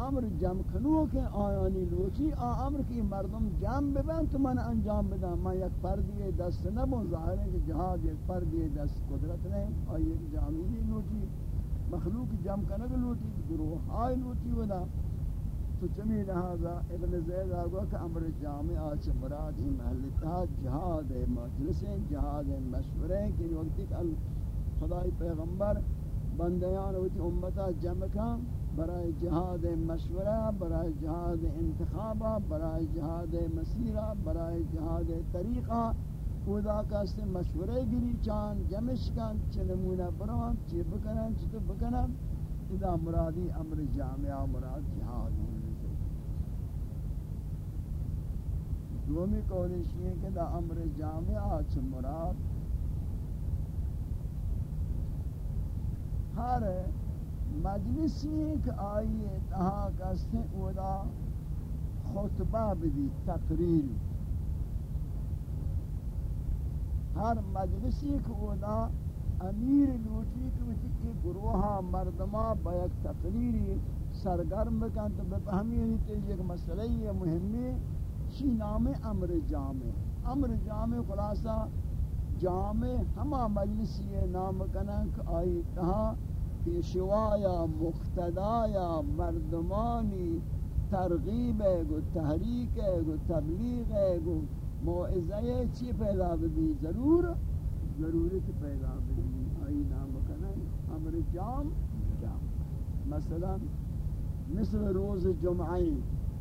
S1: امر جمع کنو کہ آیانی لوچی امر کی مردم جمع ببن تو من انجام بدم من یک پردی دست نبون ظاہر ہے کہ جہاد یک پردی دست قدرت نہیں اور یک جامعی لوچی، مخلوق جمع کنگ لوٹی گروہ آئی لوٹی ودا۔ تو چمی لہذا ابن زید آگو کہ امر جامع آچ مراد ہی محلتہ جہاد مجلس جہاد مشورے کہ یعنی وقتی کہ خدای پیغمبر بندیان ہوتی امتا جمع کن۔ برای جہاد مشورہ، برای جہاد انتخابہ، برای جہاد مسیرہ، برای جہاد طریقہ، خدا کا سے مشورے گری چان جمش کن چنمونہ بران چی بکنن، چی تو بکنن، ادا مرادی امر جامعہ، مراد جہاد دومی قولش یہ کہ دا امر جامعہ چھ مراد ہر مجلسی ایک آئیے تہا کستے اولا خطبہ بھی تقریر۔ ہر مجلسی ایک اولا امیر لوٹی کہ گروہا مردمہ بیک تقریری سرگرم بکن تو بفہمی ہونی تیجی ایک مسئلہ یہ مہمی چی نام امر جامع۔ امر جامع خلاصہ جامع ہما مجلسی نام کنک آئی تہا پیشوایا، مقتدایا، مردمانی، ترغیب ہے گو تحریک ہے گو تبلیغ ہے گو موعظہ چی پیدا بھی ضرور ضرورت پیدا بھی آئی نام کنک امر جام جام. مثلا مثل روز جمعی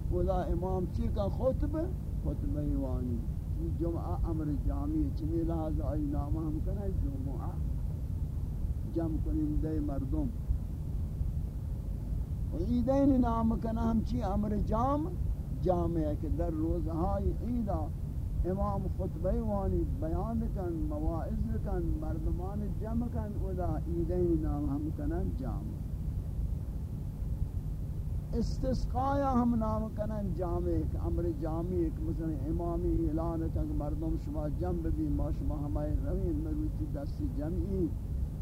S1: خدا امام چی کا خطب خطب ایوانی. جمعہ امر جامعی چمی لحاظ آئی نام ہم جمعہ جمع کنیم دے مردم. و عیدین نام کنا ہم امر جام جامع ہے کہ در روزہائی عیدہ امام خطبہ وانی بیان کن، مواعظ کن، مردمان جمع کن ادا عیدین نام ہم کنا جامع استسقایا ہم نام کنن جامع ایک امر جامع ایک مثلا امامی اعلان تک مردم شما جنب بھی ما شما ہمائے روین مروچی دستی جمعی.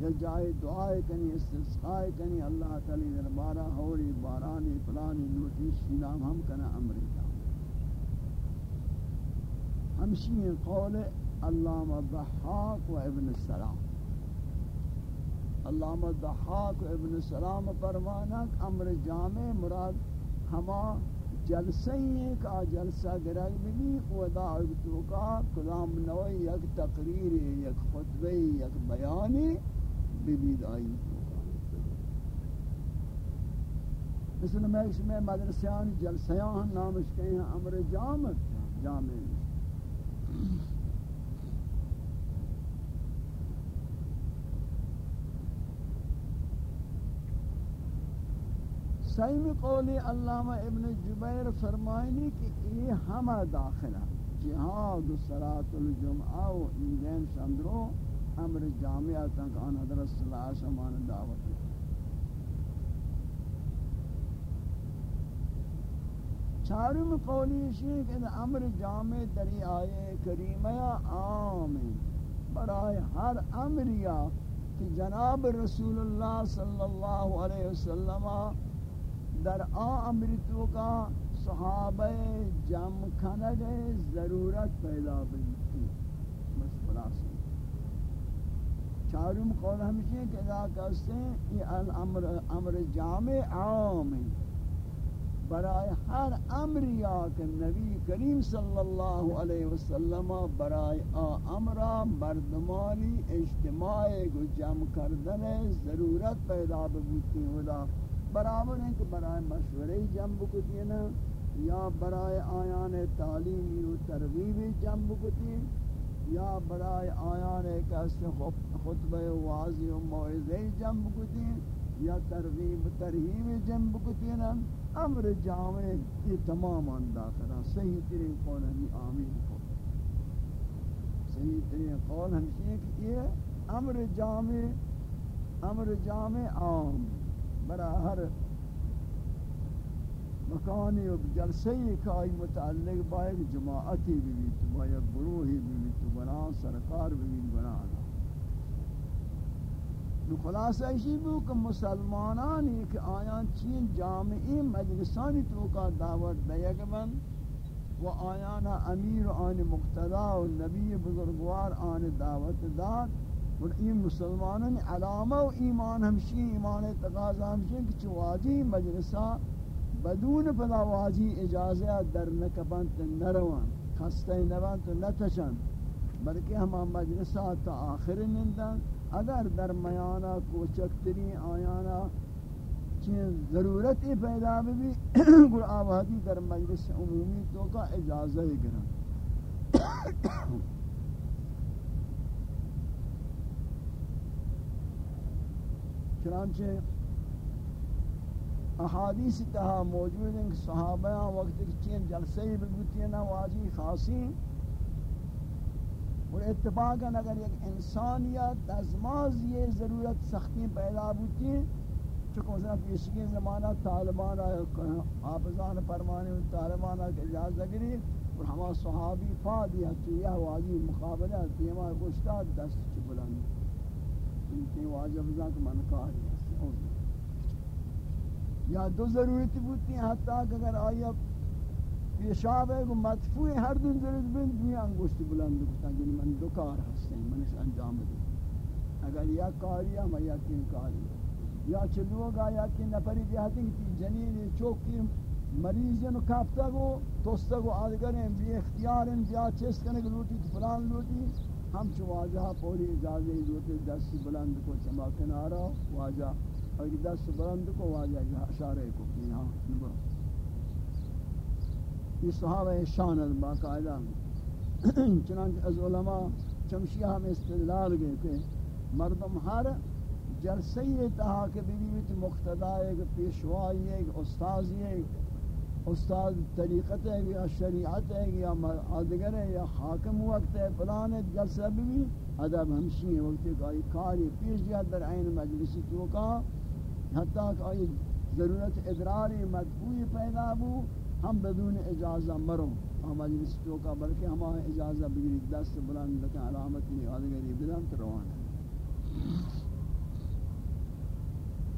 S1: یا جائے دعائے کنی استسقائے کنی، اللہ تعالی دربارہ ہوری، بارانی پلانی نوٹیش نام ہم کنا امر جامع ہمشی قول علامہ ضحاق و ابن السلام علامہ ضحاک ابن سلام فرمانا امر جامع مراد ہما جلسہ ہیں کا جلسہ گرگ بھی ودا تو کا کلام نوئی یک تقریر، یک خطبہ یک بیان بھی دائی مثل میں اس میں مدرسیان جلسیان نامش کہیں ہیں امر جامع جامع سیمی قولی علامہ ابن جبیر فرمائنی کہ یہ ہمہ داخلہ. جہاد و صلاة الجمعہ و عیدین شندرو امر جامعہ تک آن حضرت صلی اللہ علیہ وسلم دعوت چارم قولی شیئے کہ امر جامع دری آئے کریمہ عام برائے ہر امریہ کہ جناب رسول اللہ صلی اللہ علیہ وسلم در آ امرتو کا صحابہ جم کھنگ ضرورت پیدا بنتی بس خلاص چارم قول ہمشی کہ اذا کہتے ہیں، یہ الامر امر جامع عام ہے برائے ہر امر یا کہ نبی کریم صلی اللہ علیہ وسلم برائے آ امرا مردمانی اجتماع کو جمع کردن ضرورت پیدا ببوتی ہوتا برابر ہیں کہ برائے مشورے جنب کتی نا، یا برائے آیان تعلیمی و ترغیبی جنب کتی یا برائے آیان کسی خطبہ واضی و موعظی جنب کتی یا ترغیب ترہیب جنب کتی نا امر جامع یہ تمام انداخرہ صحیح ترین قول ہمیں آمین کو صحیح ترین قول ہمشی ہے کہ یہ امر جامع امر جامع عام. برا ہر مکانی و جلسے کائی متعلق باید جماعتی بھی تو باید گروہی بھی تو بنان سرکار بھی بنان نو خلاصہ ایشی بھی کہ مسلمانانی کہ آیان چین جامعی مجلسانی تو کا دعوت دیگ من و آیان امیر آن مقتدا و نبی بزرگوار آن دعوت داد اور این مسلمانان علامہ و ایمان ہمشی ایمان تقاضا ہمشی کہ چواجی مجلسہ بدون پدا واجی اجازت در نکبنت نروان. خستے نوان تو نتشن بلکہ ہم مجلسہ تا آخر نندن اگر در میانا کوچکتری آیانا چین ضرورت پیدا بھی گر آبادی در مجلس عمومی تو کا اجازہ گرن چنانچہ احادیث تہا موجود ہیں کہ صحابہ وقت کی چین جلسے ہی بگوتی ہیں واجی خاصی۔ اور اتفاقا اگر ایک انسانیت ازماز یہ ضرورت سختی پیدا ہوتی ہے چونکہ مثلا پیشگی زمانہ طالبان حافظان فرمانے طالبان کے اجازت گری اور ہما صحابی پا دیا تو یہ واجی مقابلہ تیمہ گوشتا دست چی بلند۔ انتی واجب ذات منکار یا دو ضرورت بوتی ہیں، حتیٰ کہ اگر آیا پیشاب ہے کہ مدفوع ہر دن درد بین دوی انگوشت بلند کتا کہ یعنی من دو کار ہستے ہیں، من اس انجام دے۔ اگر یا کاری ہم، یا کن کاری۔ یا چلوگا یا کن نفری دیہاتی کہ جنین چوکی مریض نو کافتا گو، توستا گو آدگریں بی اختیار ہیں بیا چیس کرنے کی لوٹی فلان لوٹی۔ ہم چو واجہ پوری اجازے لوٹی دست بلند کو چما کنارا، واجہ اور دست بلند کو واجہ اشارے کو کی ہاں یہ صحابہ شان باقاعدہ چنانچہ از علماء چمشیہ ہم استدلال گئے کہ مردم ہر جلسے تہا کہ بیویت مقتدہ ایک پیشوائی ایک استاذ ایک استاد طریقت ہے یا شریعت ہے یا آدگر ہے یا حاکم وقت ہے فلان جلسہ بھی ادب ہمشی ہے وقت کہ کاری پیش جا در عین مجلسی تو کا حتیٰ کہ آئی ضرورت ادراری مدبوی پیدا بو ہم بدون اجازہ مرو ہم مجلس تو بلکہ ہم اجازہ بگری دست بلند لکن علامت میں آدھگری بدن روان.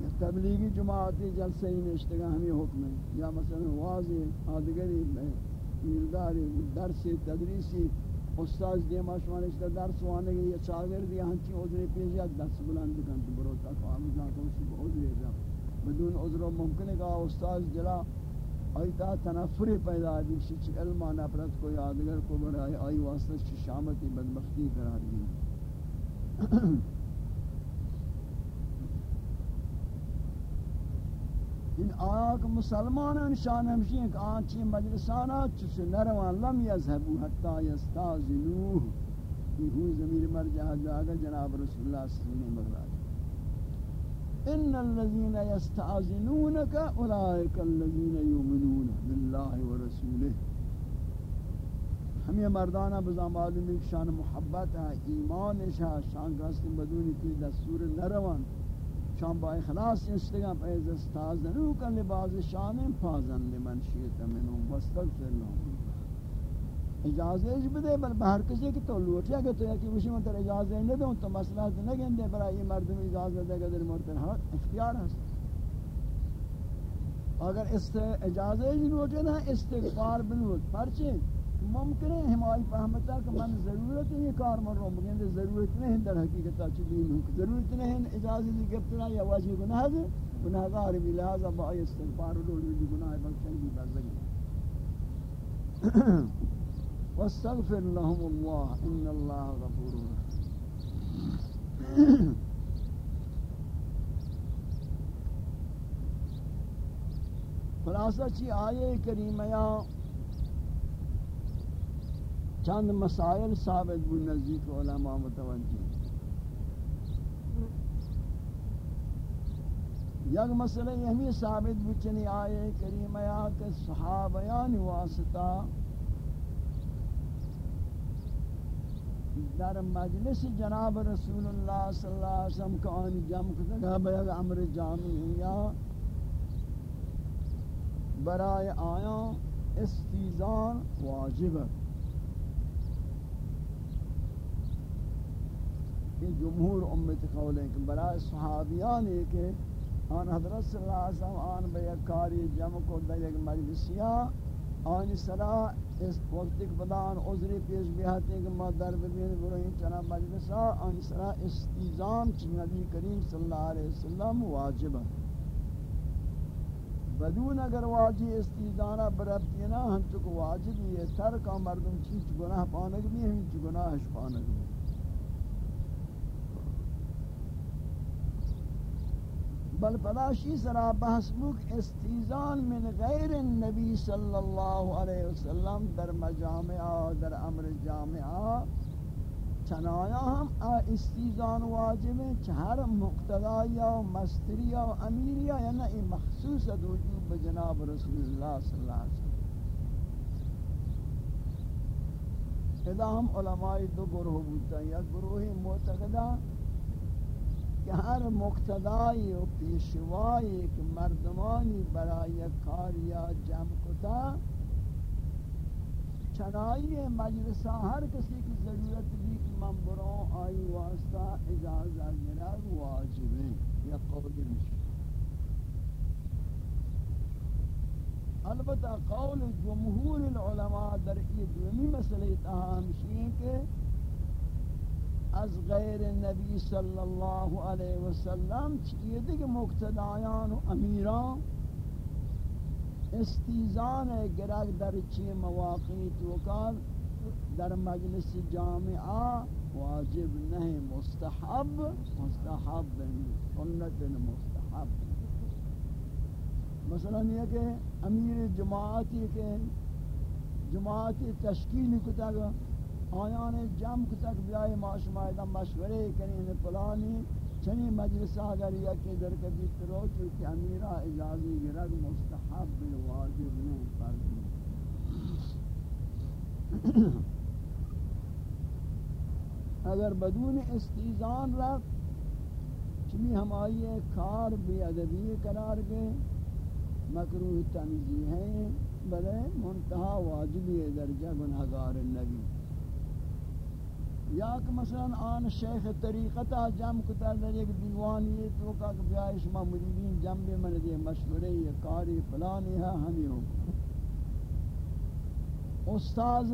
S1: ہے تبلیغی جماعتی جلسے ہی نشتگاہ ہمیں حکم. ہے یا مثلا واضح آدھگری میرداری، درس تدریسی استاد دیما شوانشتہ درس وانے گئی یا چاگر دیا ہنچی عذر پیش یاد دست بلند کن تو برو تا تک آمدنا کوشی کو عذر دا بدون عذر ممکن ہے کہ استاذ جلا ایتا تا تنفری پیدا دی چی علم نفرت کو یادگر کو برای آئی واسطہ چی شامتی بدبختی قرار دی ان آیاک مسلمان انشان ہمشی ہیں کہ آنچی مجلسانا چس نروان لم یذہبو حتی یستازنوه یہ ہوئی زمین مرجع جاگا جناب رسول اللہ صلی اللہ علیہ وسلم ان الذين يستعذنونك اولئك الذين يؤمنون بالله ورسوله ہمیں مردانہ بزا معلوم ہے شان محبت ہے ایمان ہے، شان گاست بدون کی دستور نروان. شان با اخلاص استگا پیز استاذنو کن لباز شان پازن لمن شیط منهم واستغفر لهم اجازت اج بدے بل باہر کسی کہ تو لوٹیا کہ تو یکی وشی من تر اجازت نہ دوں تو مسئلہ نہ گندے برای مردم اجازت دے گدر مرتن ہاں اختیار ہے اگر اس اجازت اج لوٹے نہ استغفار بنوت پرچے ممکن ہے ہماری فہمتا کہ من ضرورت ہے یہ کار من رو مگن یعنی ضرورت نہیں در حقیقت چ دین ہوں ضرورت نہیں اجازت دی گفتنا یا واجب گناہ ہے گناہگار بھی لہذا با استغفار رو دو گناہ بخشن دی بزگی واستغفر لهم الله، ان الله غفور رحيم خلاصہ چی آیے کریمہ یا چند مسائل ثابت بو نزدیک علماء متوجہ یک مسئلہ یہ ثابت بو چنی آیے کریمہ یا کہ صحابیان واسطہ در مجلس جناب رسول اللہ صلی اللہ علیہ وسلم کا آن جمع کتگا بیگ عمر جامعیہ برای آیا استیزان واجب ہے۔ یہ جمہور امت قول ہے کہ برای صحابیان ہے کہ آن حضرت صلی اللہ علیہ وسلم آن بیگ کاری جمع کو در یک مجلسیہ آن سرا اس وقت ایک بدان عذری پیش بیاتے کہ ما در ببین برہین چنا مجلسا، آن سرا استیزام چی نبی کریم صلی اللہ علیہ وسلم واجب ہے بدون اگر واجی استیزانا بربتینا ہم چکو واجب یہ سر کا مردم چیز گناہ پانک بھی ہم چی گناہش پانک بھی بل پداشی سرا بحث بک، استیزان من غیر النبی صلی اللہ علیہ وسلم در مجامع در امر جامعہ. چنایا ہم استیزان واجب ہیں چہر مقتدایا و مستریا و امیریا یعنی ای مخصوص وجوب بجناب رسول اللہ صلی اللہ علیہ وسلم. ادا ہم علماء دو گروہ بودتا ہیں، یک گروہ معتقدہ کہ ہر مقتدائی و پیشوائی کہ مردمانی برای کاریا جمع کتا چنائی مجلسہ ہر کسی کی ضرورت بھی کہ من بروں آئی واسطہ اجازہ گرگ واجب ہے یا قول مشکل البتہ قول جمہور العلماء در یہ دومی مسئلہ تہا ہمشی کہ از غیر نبی صلی اللہ علیہ وسلم چیئے دیکھ مقتدایان و امیران استیزان گرگ در چی مواقع توکال در مجلس جامعہ واجب نہیں، مستحب مستحب سنت مستحب. مثلا یہ کہ امیر جماعتی کے جماعتی تشکیل کتا گا آیان جمع کتک بیائی معاشمہ مشورے کنین پلانی چنی مجلس اگر یکی در کبھی ترو چونکہ امیرہ اجازی گرگ مستحب واجب نہیں فرض اگر بدون استیزان رکھ چمی ہمائی کار بی ادبی قرار گئے مکروح تنزیحیں بلے منتہا واجبی درجہ گناہگار النبی یا کہ مثلا آن شیخ طریقتا جم کتا در ایک دیوانی تو کا کہ بیائی شما مریدین جم بے من دے مشورے یہ کاری فلانی ہے ہمیں ہو استاذ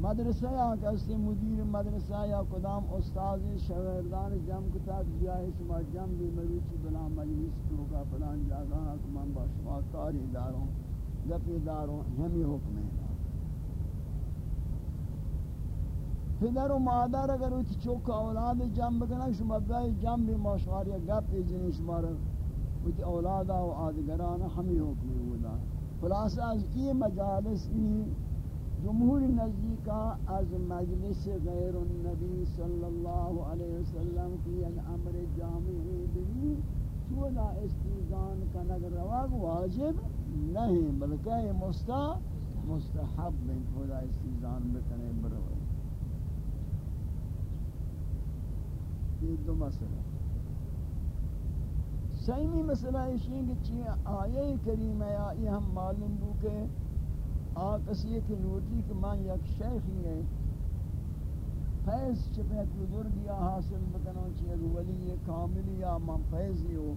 S1: مدرسہ یا کسی مدیر مدرسہ یا قدام استاذ شہردان جم کتا کہ بیائی شما جم بے مروچی بلا مجلس تو کا فلان جاگا کہ من با شما کاری داروں گپی داروں ہمیں حکم ہے پدر و مادر اگر اوتی چوک اولاد جمع بکنن، شما بیای جمع بی ماشواری گپ جنی شما رو. اوتی اولاد و آدگران ہمی حکمی ہودا خلاص از ای مجالس ای جمهور نزدیکا از مجلس غیر النبی صلی اللہ علیہ وسلم کی ان امر جامعی بھی چودا استیزان کا نگر رواق واجب نہیں، بلکہ مستحب میں خدا استیزان بکنے بروی یہ دو مسئلہ۔ سیمی مسئلہ یہ ہے کہ چی آیے کریمہ یا یہ ہم معلوم بو کہ آکسی کی نوٹی کہ من یک شیخی ہے فیض چپیت بزرگیا حاصل بکنو چی ایک ولی کاملی یا من فیضی ہو۔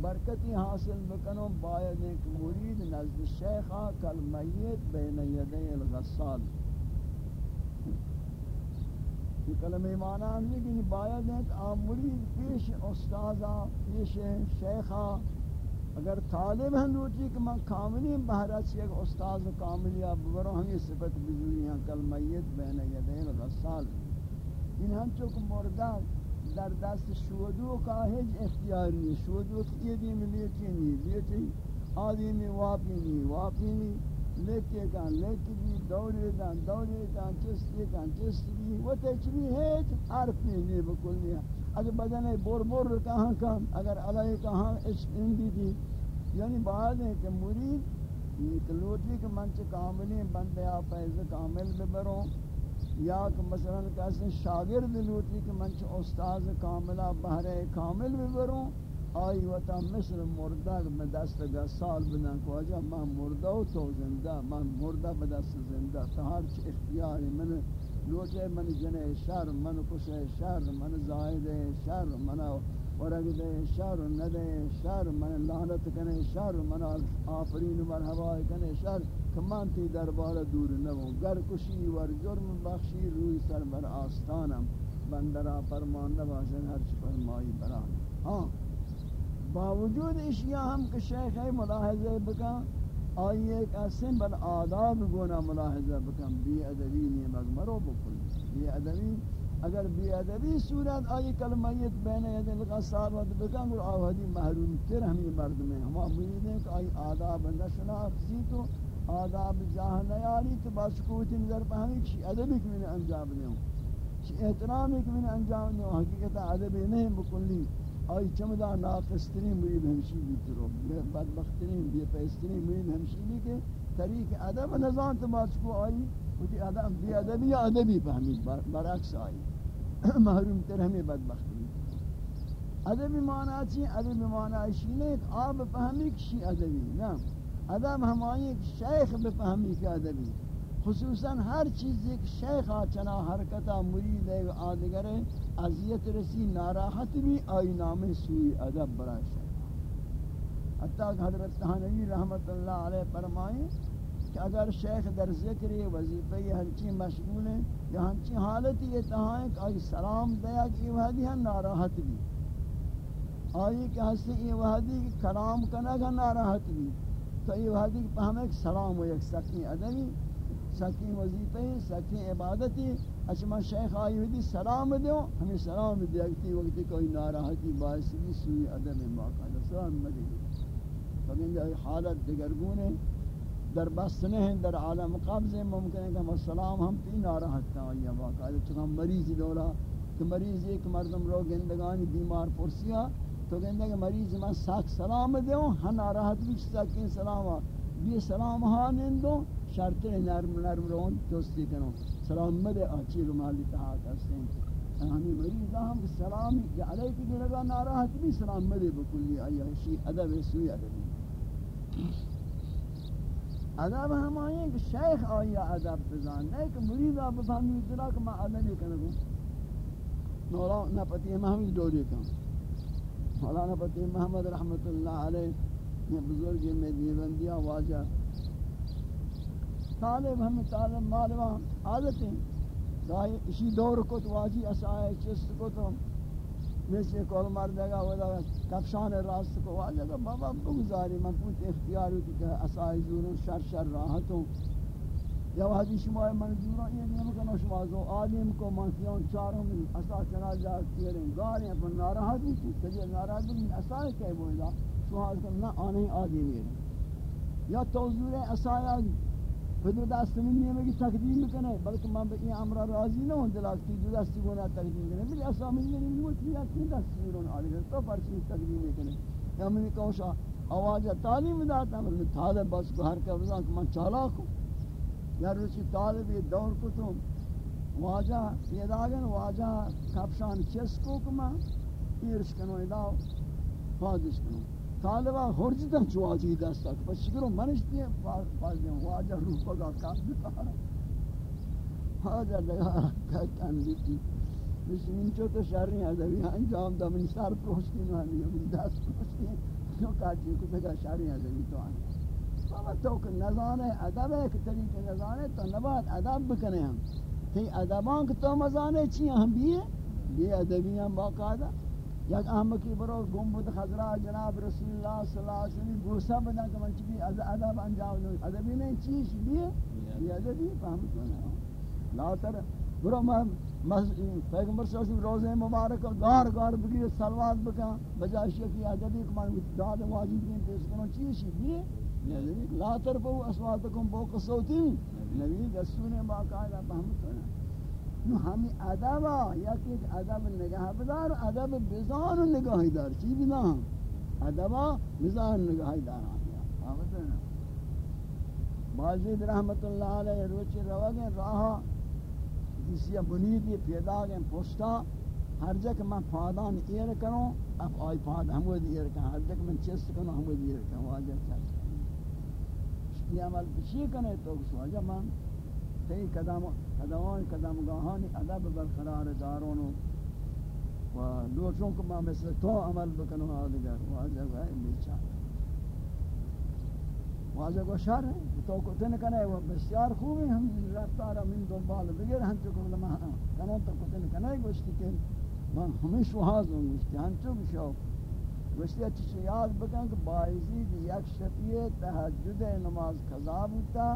S1: برکتی حاصل بکنو باید ایک مرید نزد شیخا کل میت بین یدی الغسال۔ یہ کلمہ ایمانان یہ کہ باید ہے کہ آپ مرید، پیش استاذہ، پیش شیخہ، اگر طالب ہیں لوٹی کہ میں کاملی بہرات سے ایک استاذ کاملی آپ برو ہمیں صفت بزوری ہیں کل میت بین یدین غصال ان ہم چک مردہ در دست شودو کا ہج اختیار نہیں، شودو کی یہ دی میں لیتی نہیں، لیتی آدمی واپی نہیں واپی نہیں۔ لیکے کان لیکے بھی دوڑے دان دوڑے دان چستے کان چستے بھی وہ تچوی ہے حرف نہیں نہیں بکل نہیں اگر بدن بور بور کہاں کام؟ اگر علیہ کہاں عشق اندی دی۔ یعنی بعد ہے کہ مرید یہ لوٹی کہ منچ کاملی بندے آپ فیض کامل ببروں یا کہ مثلا کہتے ہیں شاگرد لوٹی کہ منچ استاذ کاملہ، بہرے کامل ببروں آئی وطا مثل مردہ میں دست گا، سال کو آجا، من مردہ و تو زندہ، من مردہ بدست زندہ تو ہر چی اختیاری من لوٹے، من جنے شر، من کشے شر، من زائد شر، من ورگ دے شر، ندے شر، من لعنت کنے شر، من آفرین مرحبا کنے شر کمان تی دربار دور نبو، گر کشی ور جرم بخشی، روی سر بر آستانم، بندرا فرمان نباشن ہر چی فرمائی برا. ہاں باوجود اشیاء ہم کہ شیخ ہے ملاحظہ بکن، آئی ایک اسم بل آداب گونا ملاحظہ بکن، بی ادبی نیمک مرو بکل بی ادبی، اگر بی ادبی صورت آئی کلمیت بین ید الغصار ود بکن اور آوہدی محروم تر ہمیں مرد میں۔ ہما مرید ہیں کہ آئی آداب نشنافزی تو، آداب جاہ نیاری تو باشکوتی نظر پہمی کشی ادبی کمی انجام دیوں احترامی کمی انجام دیوں حقیقت ادبی نہیں بکلی آئی چمدہ ناقصترین مرید ہمشی بھی ترو بدبخترین بی پیسترین مرید ہمشی بھی کہ طریق ادب نظام بات کو آئی وہ ادب بی ادبی یا ادبی فہمید برعکس آئی محروم تر ہمیں بدبخترین ادبی معنی چی؟ ادبی معنی شی نہیں آپ فہمی کشی ادبی نا ادب شیخ بفہمی کہ ادبی خصوصا ہر چیز ایک شیخ آچنا حرکتا مرید ہے آدگر ہے عذیت رسی ناراحت بھی آئی نام سوئی ادب برا شیخ حتیٰ کہ حضرت تحنوی رحمت اللہ علیہ فرمائیں کہ اگر شیخ در ذکر یہ وظیفہ یہ ہنچی مشغول ہیں، یا ہنچی حالت یہ تہائیں کہ آئی سلام دیا کہ یہ وحدی ہیں ناراحت بھی. آئی کہ ہستے یہ وحدی کی کلام کنگا ناراحت بھی. تو یہ وحدی کی پہمیں کہ سلام و یک سکی ادبی سکی وظیفہ سکی عبادتی اچھا شیخ آئی ہوئی سلام دیو ہمیں سلام دیا کہ وقتی کوئی ناراحتی باعث بھی سوئی ادب باقاعدہ سلام مدی فمن جائے حالت دگرگون ہے در بستنے ہیں، در عالم قبض ممکن ہے کہ ہم السلام ہم تی ناراحت تھا یا باقاعدہ چکہ مریض دولا، کہ مریض ایک مردم رو گندگانی بیمار پرسیا تو کہندے کہ مریض میں ساک سلام دیوں ہاں ناراحت بھی ساکین سلام ہاں۔ بھی سلام ہاں نندو شرط نرم نرم رون، دوستی کنو سلام مدے آچی رمالی تحاق ہستے ہیں ہمیں مریض ہم سلام یا علیہ کی لگا ناراحت بھی سلام مدے بکلی. آیا شی ادب سوی ادب ادب ہم آئیں کہ شیخ آیا ادب بزان نہیں کہ مرید آپ فہمی اتنا کہ میں ادب نہیں کرنے کو مولانا پتی محمد دوری کا مولانا پتی محمد رحمت اللہ علیہ یہ بزرگ میں دیوندیا واجہ طالب ہمیں طالب مالوان عادت ہیں ظاہر اسی دور کو تو واجی اسائے چست کو تو ویسے کول مار دے گا وہ کفشان راست کو۔ آ جائے گا بابا بگزاری، من پوچھ اختیار ہوتی کہ اسائی زوروں شر شر راحتوں یا حدیث شما منظوروں یہ نیم کنو شما زو آدم کو منفیان چاروں میں اسا چنا جا تیریں گاریں پر ناراحت ہوتی تجھے ناراحت ہوتی اسائی کہے بولا شما نہ آنے آدمی یا توزور اسایا بدو دست من نیمه کی تقدیم میکنه؟ بلکه من به این امر راضی نه اون دلات کی دو دستی گونه تقدیم کنه بلی اسامی یعنی موت یا کی دست میرون آلی تو پرچی تقدیم میکنه. یا من کوشا آواز تعلیم داتا من طالب بس گھر کا وزن کہ من چالاک ہوں یا روچی طالب یہ دور کو تو واجہ یہ داگن واجہ کپشان چس کو کما. پیرش کنو اداو فادش کنو. طالبہ ہرج تک چواجی دستا پس شکرو منش دیئے پاس دیئے واجہ روح پگا کام دیتا واجہ لگا کہتان دیتی مسلمین چو تو شرری عذابی ہاں، انجام دا من سر پروشتی مانی من دست پروشتی کیوں کہتی کو تگا شرری عذابی تو آنی بابا تو کہ نظان ادب ہے، کہ طریق نظان ہے، تو نبات ادب بکنے ہم۔ تی ادبان کہ تو مزانے چی ہم بھی ہیں؟ بھی ادبی ہم باقاعدہ۔ یک احمقی برو گنبد خضرا جناب رسول اللہ صلی اللہ علیہ وسلم گوسا بدن کہ من چکی ادب انجام دو ادبی نہیں چیز بھی یہ ادبی فهمتو نا لا تر برو میں پیغمبر صلی اللہ علیہ وسلم روزے مبارک گار گار بگیر سلوات بکا بجائے شکی ادبی کہ من داد واجب دین پیش کرو چیز بھی لا تر پو اسواتکم بوق صوتی نبی دستور باقاعدہ فهمتو نا نو ہمی ادب یا کہ ادب نگاہ بدار ادب بزان نگاہ دار، چی بنا ادب بزان نگاہ دار آمد نا ماجد رحمت اللہ علیہ روچ روگیں راہ کسی بنید یہ پیدا گئے پوستا ہر جگہ میں فادان ایر کروں، اب آئی فاد ہمود ایر کروں ہر جگہ میں چست کروں ہمود ایر کروں واجہ چست کروں یہ عمل بچی کرنے تو اس واجہ میں تی قدم قدمان قدمگاهانی ادب برقرار دارون و لوچون که ما مثل تو عمل بکنو آدگر واجب ہے بیچار واجب و شر. ہے تو کتن کنے و بسیار خوبی. ہم رفتار من دنبال بگر ہم چکو لما کنن تو کتن کنے گوشتی کہ من ہمیش وحاز ہوں گوشتی. ہم چو بشو گوشتی اچھی یاد بکن کہ باعثی یک شفیه تحجد نماز قضا بودتا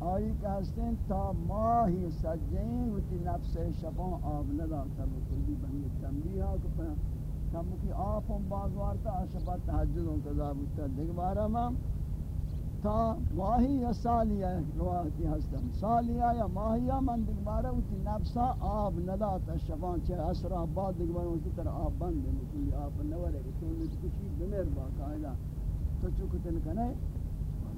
S1: آئی کہتے ہیں تا ماہی سجین وتی نفس شفان آب ندا تب کلی بنی تنبیہ کو کم کی آپ ہم بازوارتا شفا تحجدوں قضا بودتا دیکھ بارا ماں تا ماہی یا سالیہ روایتی ہستم سالیہ یا ماہی یا من دیکھ بارا وتی نفسا آب ندا تا شفان چھے اسرا بعد دیکھ بارا وتی تر آب بند ہے کلی آب نورے کہ تو نے کچھ بمیر باقاعدہ تو چکتن کنے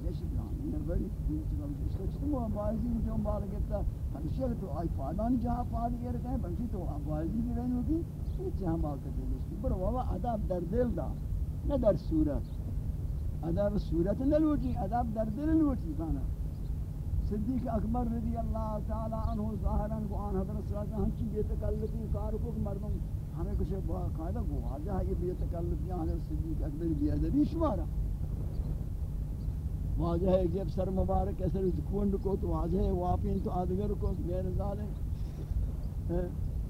S1: یشی گرانی نبری نیچ کم جس تو وہ بازی جو مال گتا ہمیشہ تو آئی فادان جہاں فاد یہ رکھے بلکہ تو بازی بھی رہنو کی یہ جہاں مال کرتے ہیں پر وہ ادب در دل دا نہ در صورت ادب صورت نہ لوٹی ادب در دل لوٹی کانا صدیق اکبر رضی اللہ تعالی عنہ ظاہراً کو آن حضرت صلی اللہ علیہ وسلم ہنچی بے تکلفی کار کو مردم ہمیں کچھ قاعدہ کو واجہ یہ بے تکلفی حضرت صدیق اکبر بے ادبی شمارا واجہ ہے کہ سر مبارک ایسر کنڈ کو تو واجہ ہے واپین تو آدگر کو غیر ظالم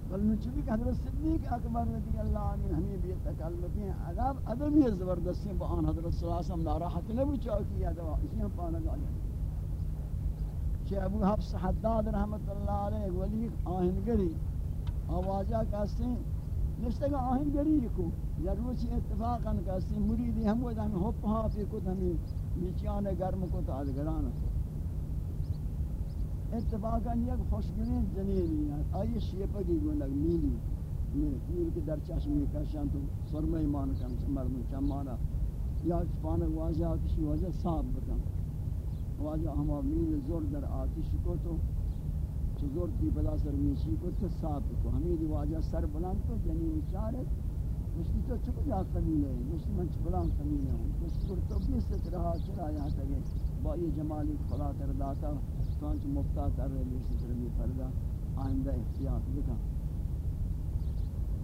S1: بلن چوبی کہ حضرت صدیق اکبر رضی اللہ عنہ ہمیں بھی تکلفی ہیں، عذاب ادبی زبردستی با آن حضرت صلی اللہ علیہ وسلم ناراحت نبو چاکی ہے دوا اسی ہم پانا گالی کہ ابو حفص حداد رحمت اللہ علیہ، ولی آہنگری، آوازہ کہتے ہیں نشتگا آہنگری کو ضرورت اتفاقا کہتے ہیں مریدی ہم وہ ہمیں ہوپ ہاپی کو ہمیں نیچیان گرم کو تازگران اتفاقا یک خوشگلین جنینی ہے آئی شیپگی گونگ میلی میل کے در چشمی کشان تو سرمہ ایمان کم مردم چمانا یا چپانک واجہ کسی وجہ صاحب بکن. واجہ ہما میل زور در آتش کو تو چو زور کی بلا سر میشی کو تو صاحب کو ہمیں دی واجہ سر بلند تو جنین چارے مشتی تو چکو جا قمیلے مشتی من چھ بلند ہوں مشتی پر تو بیست رہا چرا یہاں تگے با یہ جمالی خدا کر داتا کانچ مفتا کر رہے بیست رہی پردہ آئندہ احتیاط۔ بکا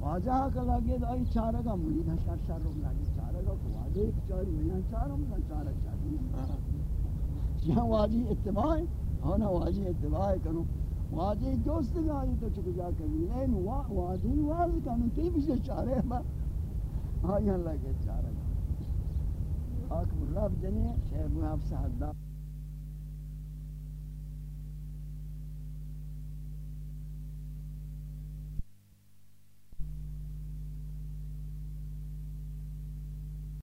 S1: واجہ کا لگے تو آئی چارہ کا مرید ہے شر شر رکھ لگے۔ چارہ کا واجہ ایک چاری میں چارہ میں چارہ چاری یہاں واجی اتباع ہے ہاں ہونا واجی اتباع کروں واجی دوست گائی تو چکو جا کبھی نہیں واجی واز کنوں تی بھی سے چارے با آیا لگے کے چارے آکھ رب جنے شیخ محب سے حدہ